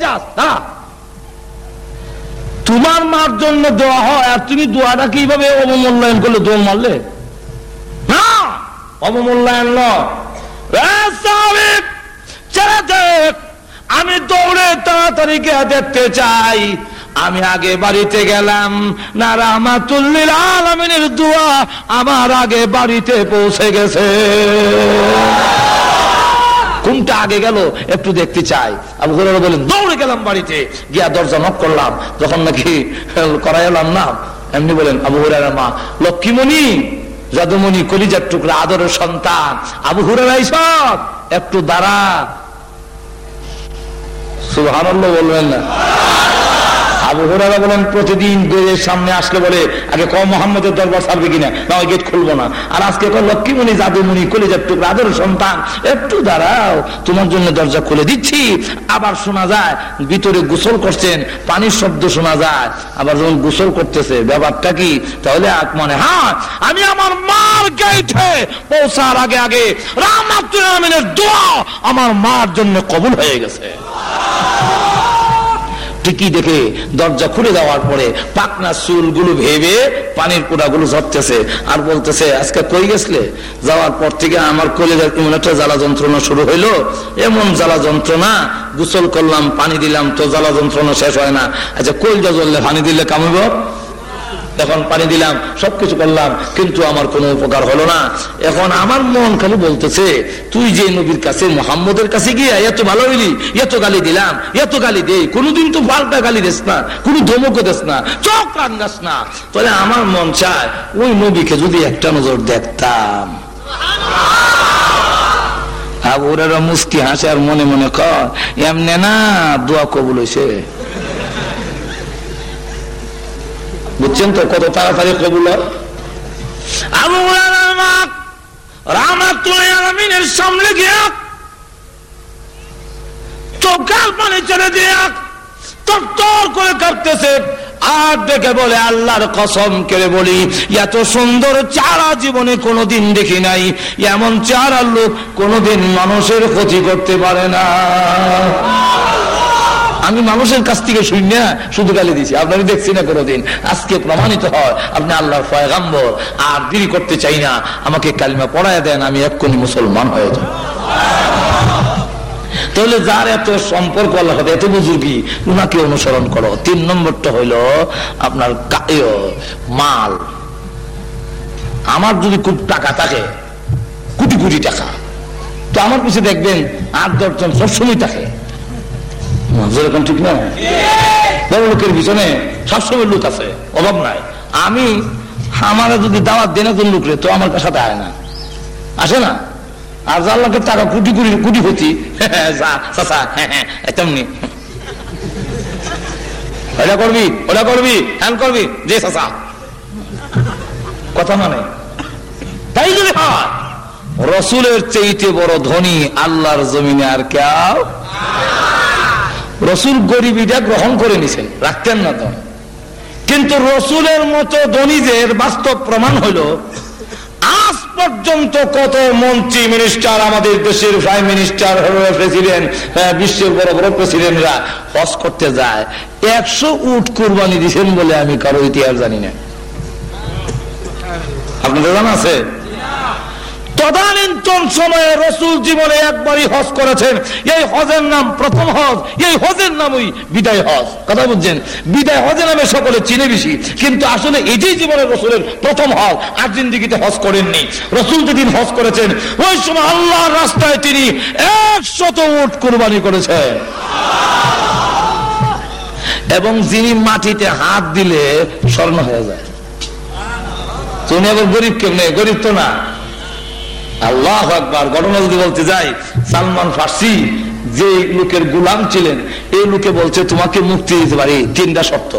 তোমার মার জন্য দোয়া হয়, আর তুমি দোয়াটা কীভাবে অবমূল্যায়ন করলে? দোল মারলে? না! অবমূল্যায়ন। আমি দৌড়ে তাড়াতাড়ি দেখতে চাই। আমি আগে বাড়িতে গেলাম। না রামাতুল্লিল আলমিনের দোয়া আমার আগে বাড়িতে পৌঁছে গেছে। কোনটা আগে গেল, একটু দেখতে চাই। আবু হুরাইরা বলেন দৌড়ে গেলাম বাড়িতে। গিয়া দরজা নক করলাম। যখন নাকি করাই এলাম না, এমনি বলেন আবু হুরাইরা মা, লক্ষ্মীমণি, যাদুমণি কলিজার টুকরা, আদরের সন্তান। আবু হুরাইরা সব, একটু দাঁড়া। সুবহানাল্লাহ বলবেন না। আবু হুরারা বলেন, প্রতিদিন গেটের সামনে আসলে বলে, আগে কম মোহাম্মদের দরবার ছাড়বে কিনা? ওই গেট খুলবো না। আর আজকে কয় লক্ষ্মীমণি, জাদুমণি, কলিজার টুকরা আদর সন্তান, একটু দাঁড়াও, তোমার জন্য দরজা খুলে দিচ্ছি। আবার শোনা যায়, ভিতরে গোসল করছেন, পানির শব্দ শোনা যায়। আবার যখন গোসল করতেছে, ব্যাপারটা কি? তাহলে মনে হ্যাঁ আমি আমার মার গেটে পৌঁছার আগে আগে রামাতুল দোয়া আমার মার জন্য কবুল হয়ে গেছে। টিকি দেখে দরজা খুলে দেওয়ার পরে পাকনা চুলগুলো ভেবে পানির কোড়াগুলো ঝরতেছে আর বলতেছে, আজকে কই গেছলে? যাওয়ার পর থেকে আমার কলেজের এমন একটা জ্বালা যন্ত্রণা শুরু হইল। এমন জ্বালা যন্ত্রণা, গোসল করলাম, পানি দিলাম, তো জ্বালা যন্ত্রণা শেষ হয় না। আচ্ছা কলজা জ্বললে পানি দিলে কামিব এখন পানি দিলাম, সবকিছু করলাম, কিন্তু আমার কোনো উপকার হলো না। এখন আমার মন খালি বলতেছে, তুই যে নবীর কাছে, মোহাম্মদের কাছে গিয়ে এত ভালো হইলি, এত গালি দিলাম, এত গালি দেই, কোনোদিন তো পাল্টা গালি দিস না, কোনো ধমকও দিস না, চোখ রাঙ্গাস না। তাহলে আমার মন চায়, ওই নবীকে যদি একটা নজর দেখতাম। ওরা মুস্কি হাসে আর মনে মনে কর এমনে না, দোয়া কবুল হয়েছে বুঝছেন তো কত তাড়াতাড়ি কবুল দিয়া তর করে আর ডেকে বলে বলি, এত সুন্দর চারা জীবনে কোনোদিন দেখি নাই। এমন চারা লোক কোনোদিন মানুষের ক্ষতি করতে পারে না। আমি মানুষের কাছ থেকে শুনি শুধু গালি দিছি আপনাকে দেখছি না কোনোদিন। আজকে প্রমাণিত হয়, আপনি আল্লাহর ফয়গাম্বর আর দেরি করতে চাই না। আমাকে কালিমা পড়ায় দেন, আমি এক্ষুনি মুসলমান হয়ে যাব। তাহলে যার এত সম্পর্ক আল্লাহ এত বুজুর্গি, উনাকে অনুসরণ করো। তিন নম্বরটা হইল আপনার মাল। আমার যদি খুব টাকা থাকে, কোটি কোটি টাকা, তো আমার পিছিয়ে দেখবেন আট দশজন সবসময় থাকে। যেরকম ঠিক না? বড় লোকের পিছনে সবসময় লোক আছে অভাব নাই। আমি আমার যদি দাওয়াত রে, তো আমার সাথে আয় না? আসে না? আর যার লোকের টাকা কোটি কোটি কোটি হতি চাচা তেমনি। ওটা করবি ওটা করবি হ্যান করবি যে চাচা। কথা মানে? তাই যদি হয় রসুলের চেইতে বড় ধনী আল্লাহর জমিনে আর কেউ? রসুল গরিবিটা গ্রহণ করে নিছেন, রাখতেন না তো। কিন্তু রসুলের মতো ধনীদের বাস্তব প্রমাণ হইল আজ পর্যন্ত কত মন্ত্রী মিনিস্টার আমাদের দেশের প্রাইম মিনিস্টার প্রেসিডেন্ট বিশ্বের বড় বড় প্রেসিডেন্টরা হজ করতে যায়। একশো উট কুরবানি দিছেন বলে আমি কারও ইতিহাস জানি না। আপনাদের জানা আছে? তদানীন্তন সময়ে রসুল জীবনে একবারই হজ করেছেন। এই হজের নাম প্রথম হজ, এই হজের নামই বিদায় হজ। কথা বুঝছেন? বিদায় হজে নামে সকলে চিনে বেশি, কিন্তু আসলে এটাই জীবনের রসুলের প্রথম হজ, আর জিন্দিগিতে হজ করেননি। রসুল যেদিন হজ করেছেন, ওই সময় আল্লাহর রাস্তায় তিনি একশত উট কোরবানি করেছেন। এবং যিনি মাটিতে হাত দিলে স্বর্ণ হয়ে যায়। তুমি আবার গরিব কেমনে গরিব তো না। আল্লাহ ঘটনা যদি বলতে যাই, সালমান ফার্সি যে লোকের গুলাম ছিলেন, এই লোকে বলছে, তোমাকে মুক্তি দিতে পারি। তিনটা শর্ত।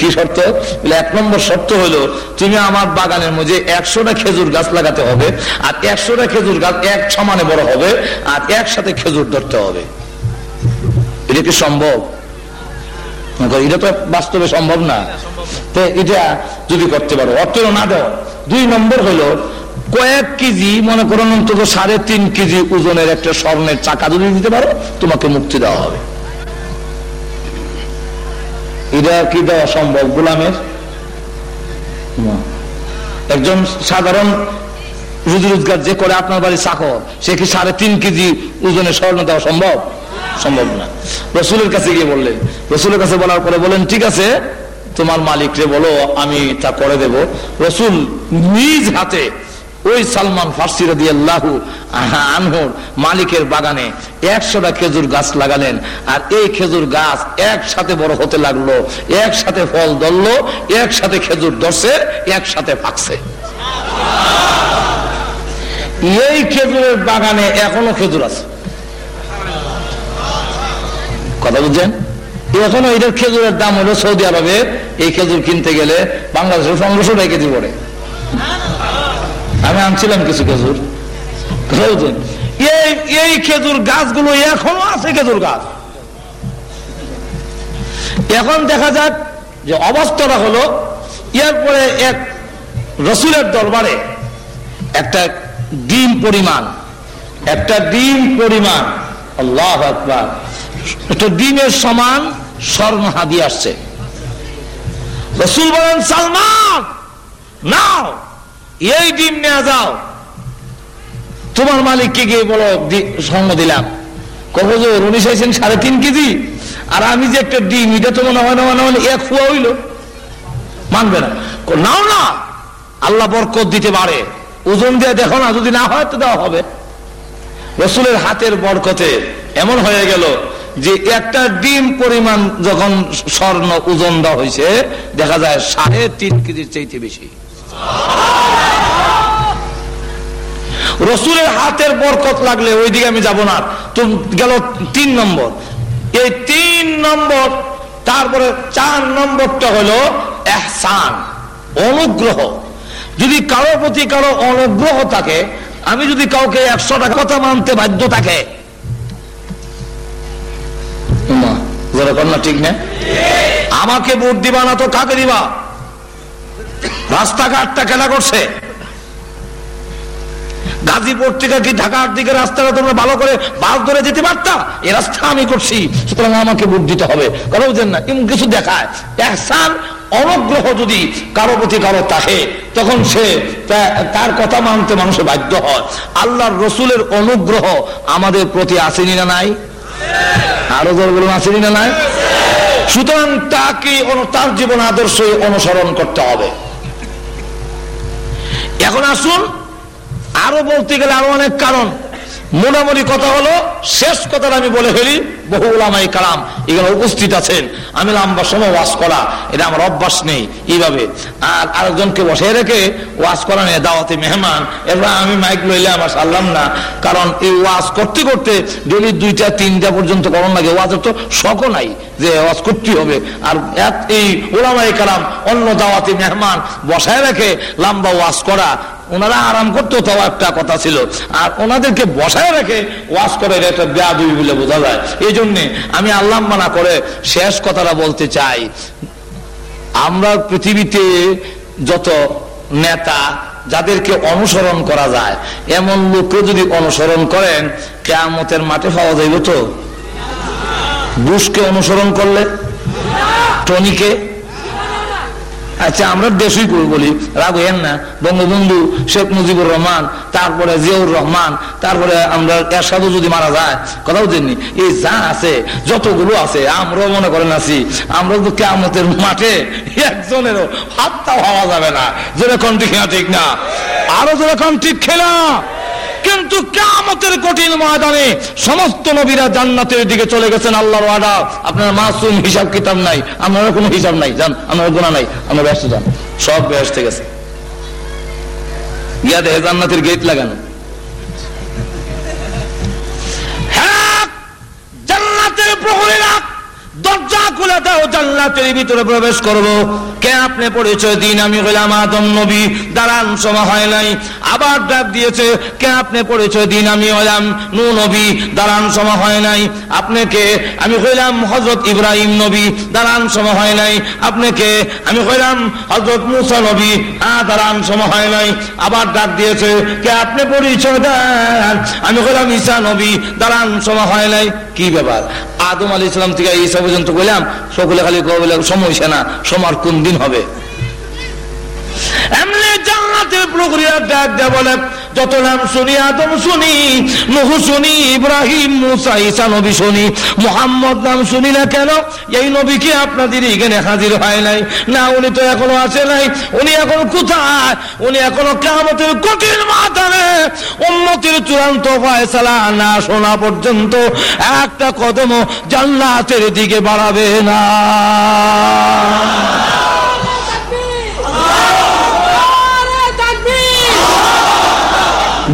কি শর্ত? এক নম্বর শর্ত হলো, তুমি আমার বাগানের মধ্যে একশোটা খেজুর গাছ লাগাতে হবে, আর একশোটা খেজুর গাছ এক সমানে বড় হবে, আর একসাথে খেজুর ধরতে হবে। এটা কি সম্ভব? এটা তো বাস্তবে সম্ভব না। এটা যদি করতে পারো অর্থ না দাও দুই নম্বর হলো কয়েক কেজি, মনে করুন অন্তত সাড়ে তিন কেজি ওজনের একটা স্বর্ণের চাকা যদি দিতে পারো, তোমাকে মুক্তি দেওয়া হবে। এটা কি দেওয়া সম্ভব গোলামের? একজন সাধারণ রুজি রোজগার যে করে আপনার বাড়ি চাকর, সে কি সাড়ে তিন কেজি ওজনের স্বর্ণ দেওয়া সম্ভব? সম্ভব না। রসুলের কাছে গিয়ে বললেন, রসুলের কাছে বলার পরে বলেন ঠিক আছে, তোমার মালিকরে বলো, আমি তা করে দেব। রসুল নিজ হাতে ওই সালমান ফার্সি রাদি আল্লাহু আনহুর মালিকের বাগানে একশোটা খেজুর গাছ লাগালেন, আর এই খেজুর গাছ একসাথে বড় হতে লাগল, একসাথে ফল ধরলো, একসাথে খেজুর ধরছে, একসাথে পাকছে এই খেজুরের বাগানে এখনও খেজুর আছে। কথা বুঝছেন? এখনও এটার খেজুরের দাম হলো সৌদি আরবে এই খেজুর কিনতে গেলে বাংলাদেশের পনেরোশো টাকা কেজি পড়ে। আমি আনছিলাম কিছু খেজুর। এই এই খেজুর গাছগুলো এখনও আছে খেজুর গাছ। এখন দেখা যাক যে অবস্থাটা হলো, এরপরে এক রসুলের দরবারে একটা ডিম পরিমাণ, একটা ডিম পরিমাণ। আল্লাহ আকবার। একটা ডিমের সমান স্বর্ণ হাদি আসছে। রসুল বলেন, সালমান, নাও। এই ডিম নিয়ে যাও। তোমার মালিককে গিয়ে বলো স্বর্ণ দিলাম। যে, উনি চাইছেন সাড়ে তিন কেজি, আর আমি যে একটা ডিম, এটা তো মনে হয় না, মনে হয় এক ফুয়া হইল। মানবে না। নাও না, আল্লাহ বরকত দিতে পারে। ওজন দিয়ে দেখো না, যদি না হয় তো দেওয়া হবে। রসুলের হাতের বরকতে এমন হয়ে গেল যে, একটা ডিম পরিমাণ যখন স্বর্ণ ওজন দেওয়া হয়েছে, দেখা যায় সাড়ে তিন কেজির চাইতে বেশি। রসুলের হাতের বরকত লাগলে ওইদিকে আমি যাব না। তো গেল তিন নম্বর। এই তিন নম্বর, তারপরে চার নম্বরটা হলো এহসান, অনুগ্রহ। যদি কারও প্রতি কারও অনুগ্রহ থাকে, আমি যদি কাউকে একশো টাকা কথা মানতে বাধ্য থাকে। ঠিক না? আমাকে ভোট দিবা না তো কাকে দিবা? রাস্তাঘাটটা কেনা করছে? গাজীপুর থেকে কি ঢাকার দিকে রাস্তাটা তোমরা ভালো করে বাস ধরে যেতে পারতা? এ রাস্তা আমি করছি। সুতরাং আমাকে ভোট দিতে হবে। কথা বুঝছেন না, এমন কিছু দেখায়। একসান অনুগ্রহ যদি কারও প্রতি কারও থাকে, তখন সে তার কথা মানতে মানুষে বাধ্য হয়। আল্লাহর রসুলের অনুগ্রহ আমাদের প্রতি আসেনি না নাই? আরও জোর বলুন, আসেনি না নাই? সুতরাং তাকে তার জীবন আদর্শ অনুসরণ করতে হবে। এখন আসুন আরও বলতে গেলে আরও অনেক কারণ। মোটামুটি কথা হলো, শেষ কথাটা আমি বলে ফেলি, বহু ওলামাই কালাম এখানে উপস্থিত আছেন। আমি লম্বা সময় ওয়াজ করা, এটা আমার অভ্যাস নেই এইভাবে। আর আরেকজনকে বসে রেখে ওয়াজ করা নেই দাওয়াতে মেহমান এবার আমি মাইক লইলে আমার সারলাম না। কারণ এই ওয়াজ করতে করতে ডেলি দুইটা, তিনটা পর্যন্ত করণ লাগে, ওয়াজের তো শখও নাই যে ওয়াজ করতে হবে। আর এই ওলামাই কালাম অন্য দাওয়াতে মেহমান বসায় রেখে লম্বা ওয়াজ করা ওনারা আরাম করতো, তাও একটা কথা ছিল। আর ওনাদেরকে বসায় রেখে ওয়াজ করে একটা বেয়াদুই বলে বোঝা যায়। এই জন্যে আমি আল্লাহ মানা করে শেষ কথাটা বলতে চাই। আমরা পৃথিবীতে যত নেতা, যাদেরকে অনুসরণ করা যায়, এমন লোককে যদি অনুসরণ করেন, কেয়ামতের মাঠে পাওয়া যাইব তো? বুশকে অনুসরণ করলে? টনিকে? আচ্ছা আমরা দেশই বলি। রাগ হেন না। বঙ্গবন্ধু শেখ মুজিবুর রহমান, তারপরে জিয়াউর রহমান, তারপরে আমরা এরশাদও যদি মারা যায় কথা বুঝেননি এই যা আছে, যতগুলো আছে, আমরাও মনে করেন আছি আমরা তো কেমতের মাঠে একজনেরও হাতটা হওয়া যাবে না। যেরকম ঠিক না ঠিক না? আরও যেরকম ঠিক খেলা। কিন্তু কেমতের কঠিন ময়দানে সমস্ত নবীরা জান্নাতের দিকে চলে গেছেন আল্লাহর ওয়াদা। আপনার মাসুম হিসাব কিতাব নাই আপনার কোনো হিসাব নাই। জান আপনার গোনা নাই, আমরা ব্যস্ত, যান। সব ব্যস্ত গেছে। গিয়া দেখে জান্নাতের গেট লাগানো। হ্যাঁ জান্নাতের প্রহরী প্রহরীরা দরজা খুলে দাও, জান্নাতের ভিতরে প্রবেশ করব। কে আপনি পরিচয় দিন? আমি হইলাম আদম নবী দাঁড়ান সময় হয় নাই। আবার ডাক দিয়েছে, কে আপনি পরিচয় দিন? আমি হইলাম নু নবী দাঁড়ান সময় হয় নাই। আপনাকে আমি হইলাম হজরত ইব্রাহিম নবী দাঁড়ান সময় হয় নাই। আপনাকে আমি হইলাম হজরত মুসা নবী, আ দাঁড়ান সময় হয় নাই। আবার ডাক দিয়েছে, কে আপনি পরিচয় দেন? আমি হইলাম ঈসা নবী দাঁড়ান সময় হয় নাই। কি ব্যাপার? আদম আলী ইসলাম থেকে ঈসা পর্যন্ত বললাম সকলে খালি কবে সময় না সমার কোন দিন হবে? এমনি জান্নাতের প্রক্রিয়া ডাক দেয়া বলে, যত নাম শুনি, আদম শুনি, নুহু শুনি, ইব্রাহিম, মুসা, ঈসা নবী শুনি, মোহাম্মদ নাম শুনি না কেন? এই নবী কি আপনাদের এখানে হাজির হয় নাই? না, উনি তো এখনও আসে নাই। উনি এখন কোথায়? উনি এখনও কেমতের কঠিন মাথানে উন্নতির চূড়ান্ত ফয়সালা না শোনা পর্যন্ত একটা কদম জান্নাতের দিকে বাড়াবে না।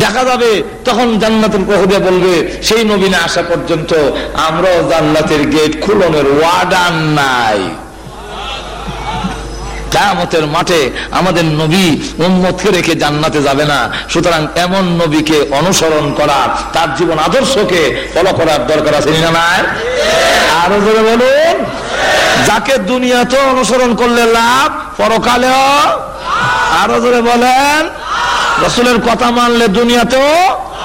দেখা যাবে, তখন জান্নাতের প্রহরে বলবে, সেই নবীনে আসা পর্যন্ত আমরাও জান্নাতের গেট খুলনের ওয়ার্ডার নাই। কেয়ামতের মাঠে আমাদের নবী উম্মতকে রেখে জান্নাতে যাবে না। সুতরাং এমন নবীকে অনুসরণ করা, তার জীবন আদর্শকে ফলো করার দরকার আছে না নাই? আরও জোরে বলুন। যাকে দুনিয়াতে অনুসরণ করলে লাভ, পরকালেও, আরও ধরে বলেন। রসুলের কথা মানলে দুনিয়াতেও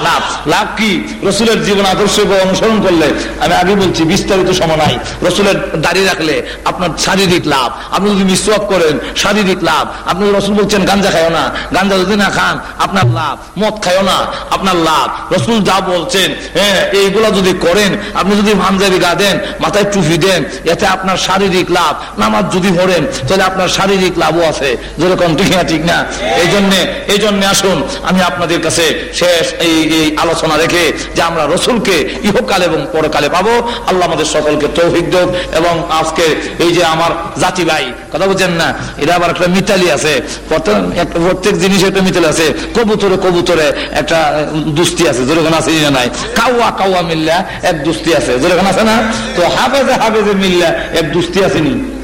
লাভ। লাভ কি? রসুলের জীবন আদর্শ অনুসরণ করলে, আমি আগে বলছি, বিস্তারিত সময় নাই। রসুলের দাঁড়িয়ে রাখলে আপনার শারীরিক লাভ। আপনি যদি মিসওয়াক করেন, শারীরিক লাভ। আপনি রসুল বলছেন, গাঞ্জা খাইও না, গাঞ্জা যদি না খান, আপনার লাভ। মদ খাইও না, আপনার লাভ। রসুল যা বলছেন হ্যাঁ এইগুলা যদি করেন, আপনি যদি পাঞ্জাবি গা দেন, মাথায় টুপি দেন, এতে আপনার শারীরিক লাভ। নামাজ যদি পড়েন, তাহলে আপনার শারীরিক লাভও আছে। যেরকম ঠিক না ঠিক না? এই জন্যে এই জন্যে আসুন, আমি আপনাদের কাছে শেষ এই এই আলোচনা রেখে যে আমরা রসুলকে ইহকাল এবং পরকালে পাবো, আল্লাহ আমাদের সকলকে তৌফিক দেব এবং আজকে এই যে আমার জাতি ভাই, কথা বলছেন না? এটা আবার একটা মিতালি আছে। প্রত্যেক একটা- প্রত্যেক জিনিস একটা মিতালি আছে। কবুতরে কবুতরে একটা দুস্তি আছে। যেরকম আছে না নাই। কাউয়া কাউয়া মিল্লা, এক দুস্তি আছে। যেরকম আছে না? তো হাফেজে হাফেজে মিল্লা, এক দুস্তি আছে নি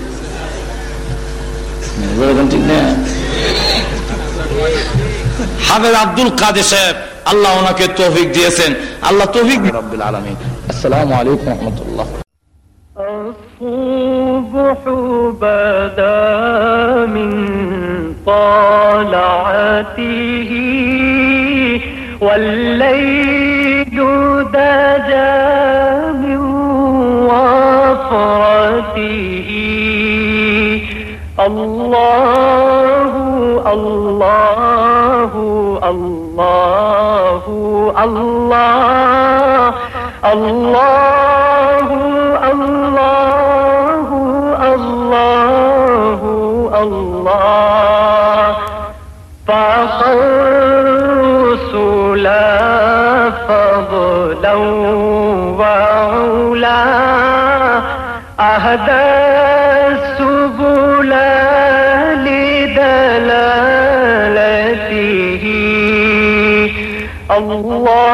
ঠিক না? হাফেজ আব্দুল কাদের সাহেব। আল্লাহ ওনাকে তৌফিক দিয়েছেন আল্লাহ তৌফিক রব্বিল আলমী আসসালামু আলাইকুম রহমতুল্লাহ
الصبح بدا من طلعته والليل دجى من وفرته الله الله الله الله الله الله الله الله فالرسل فضلا وعلا أهدى Allah.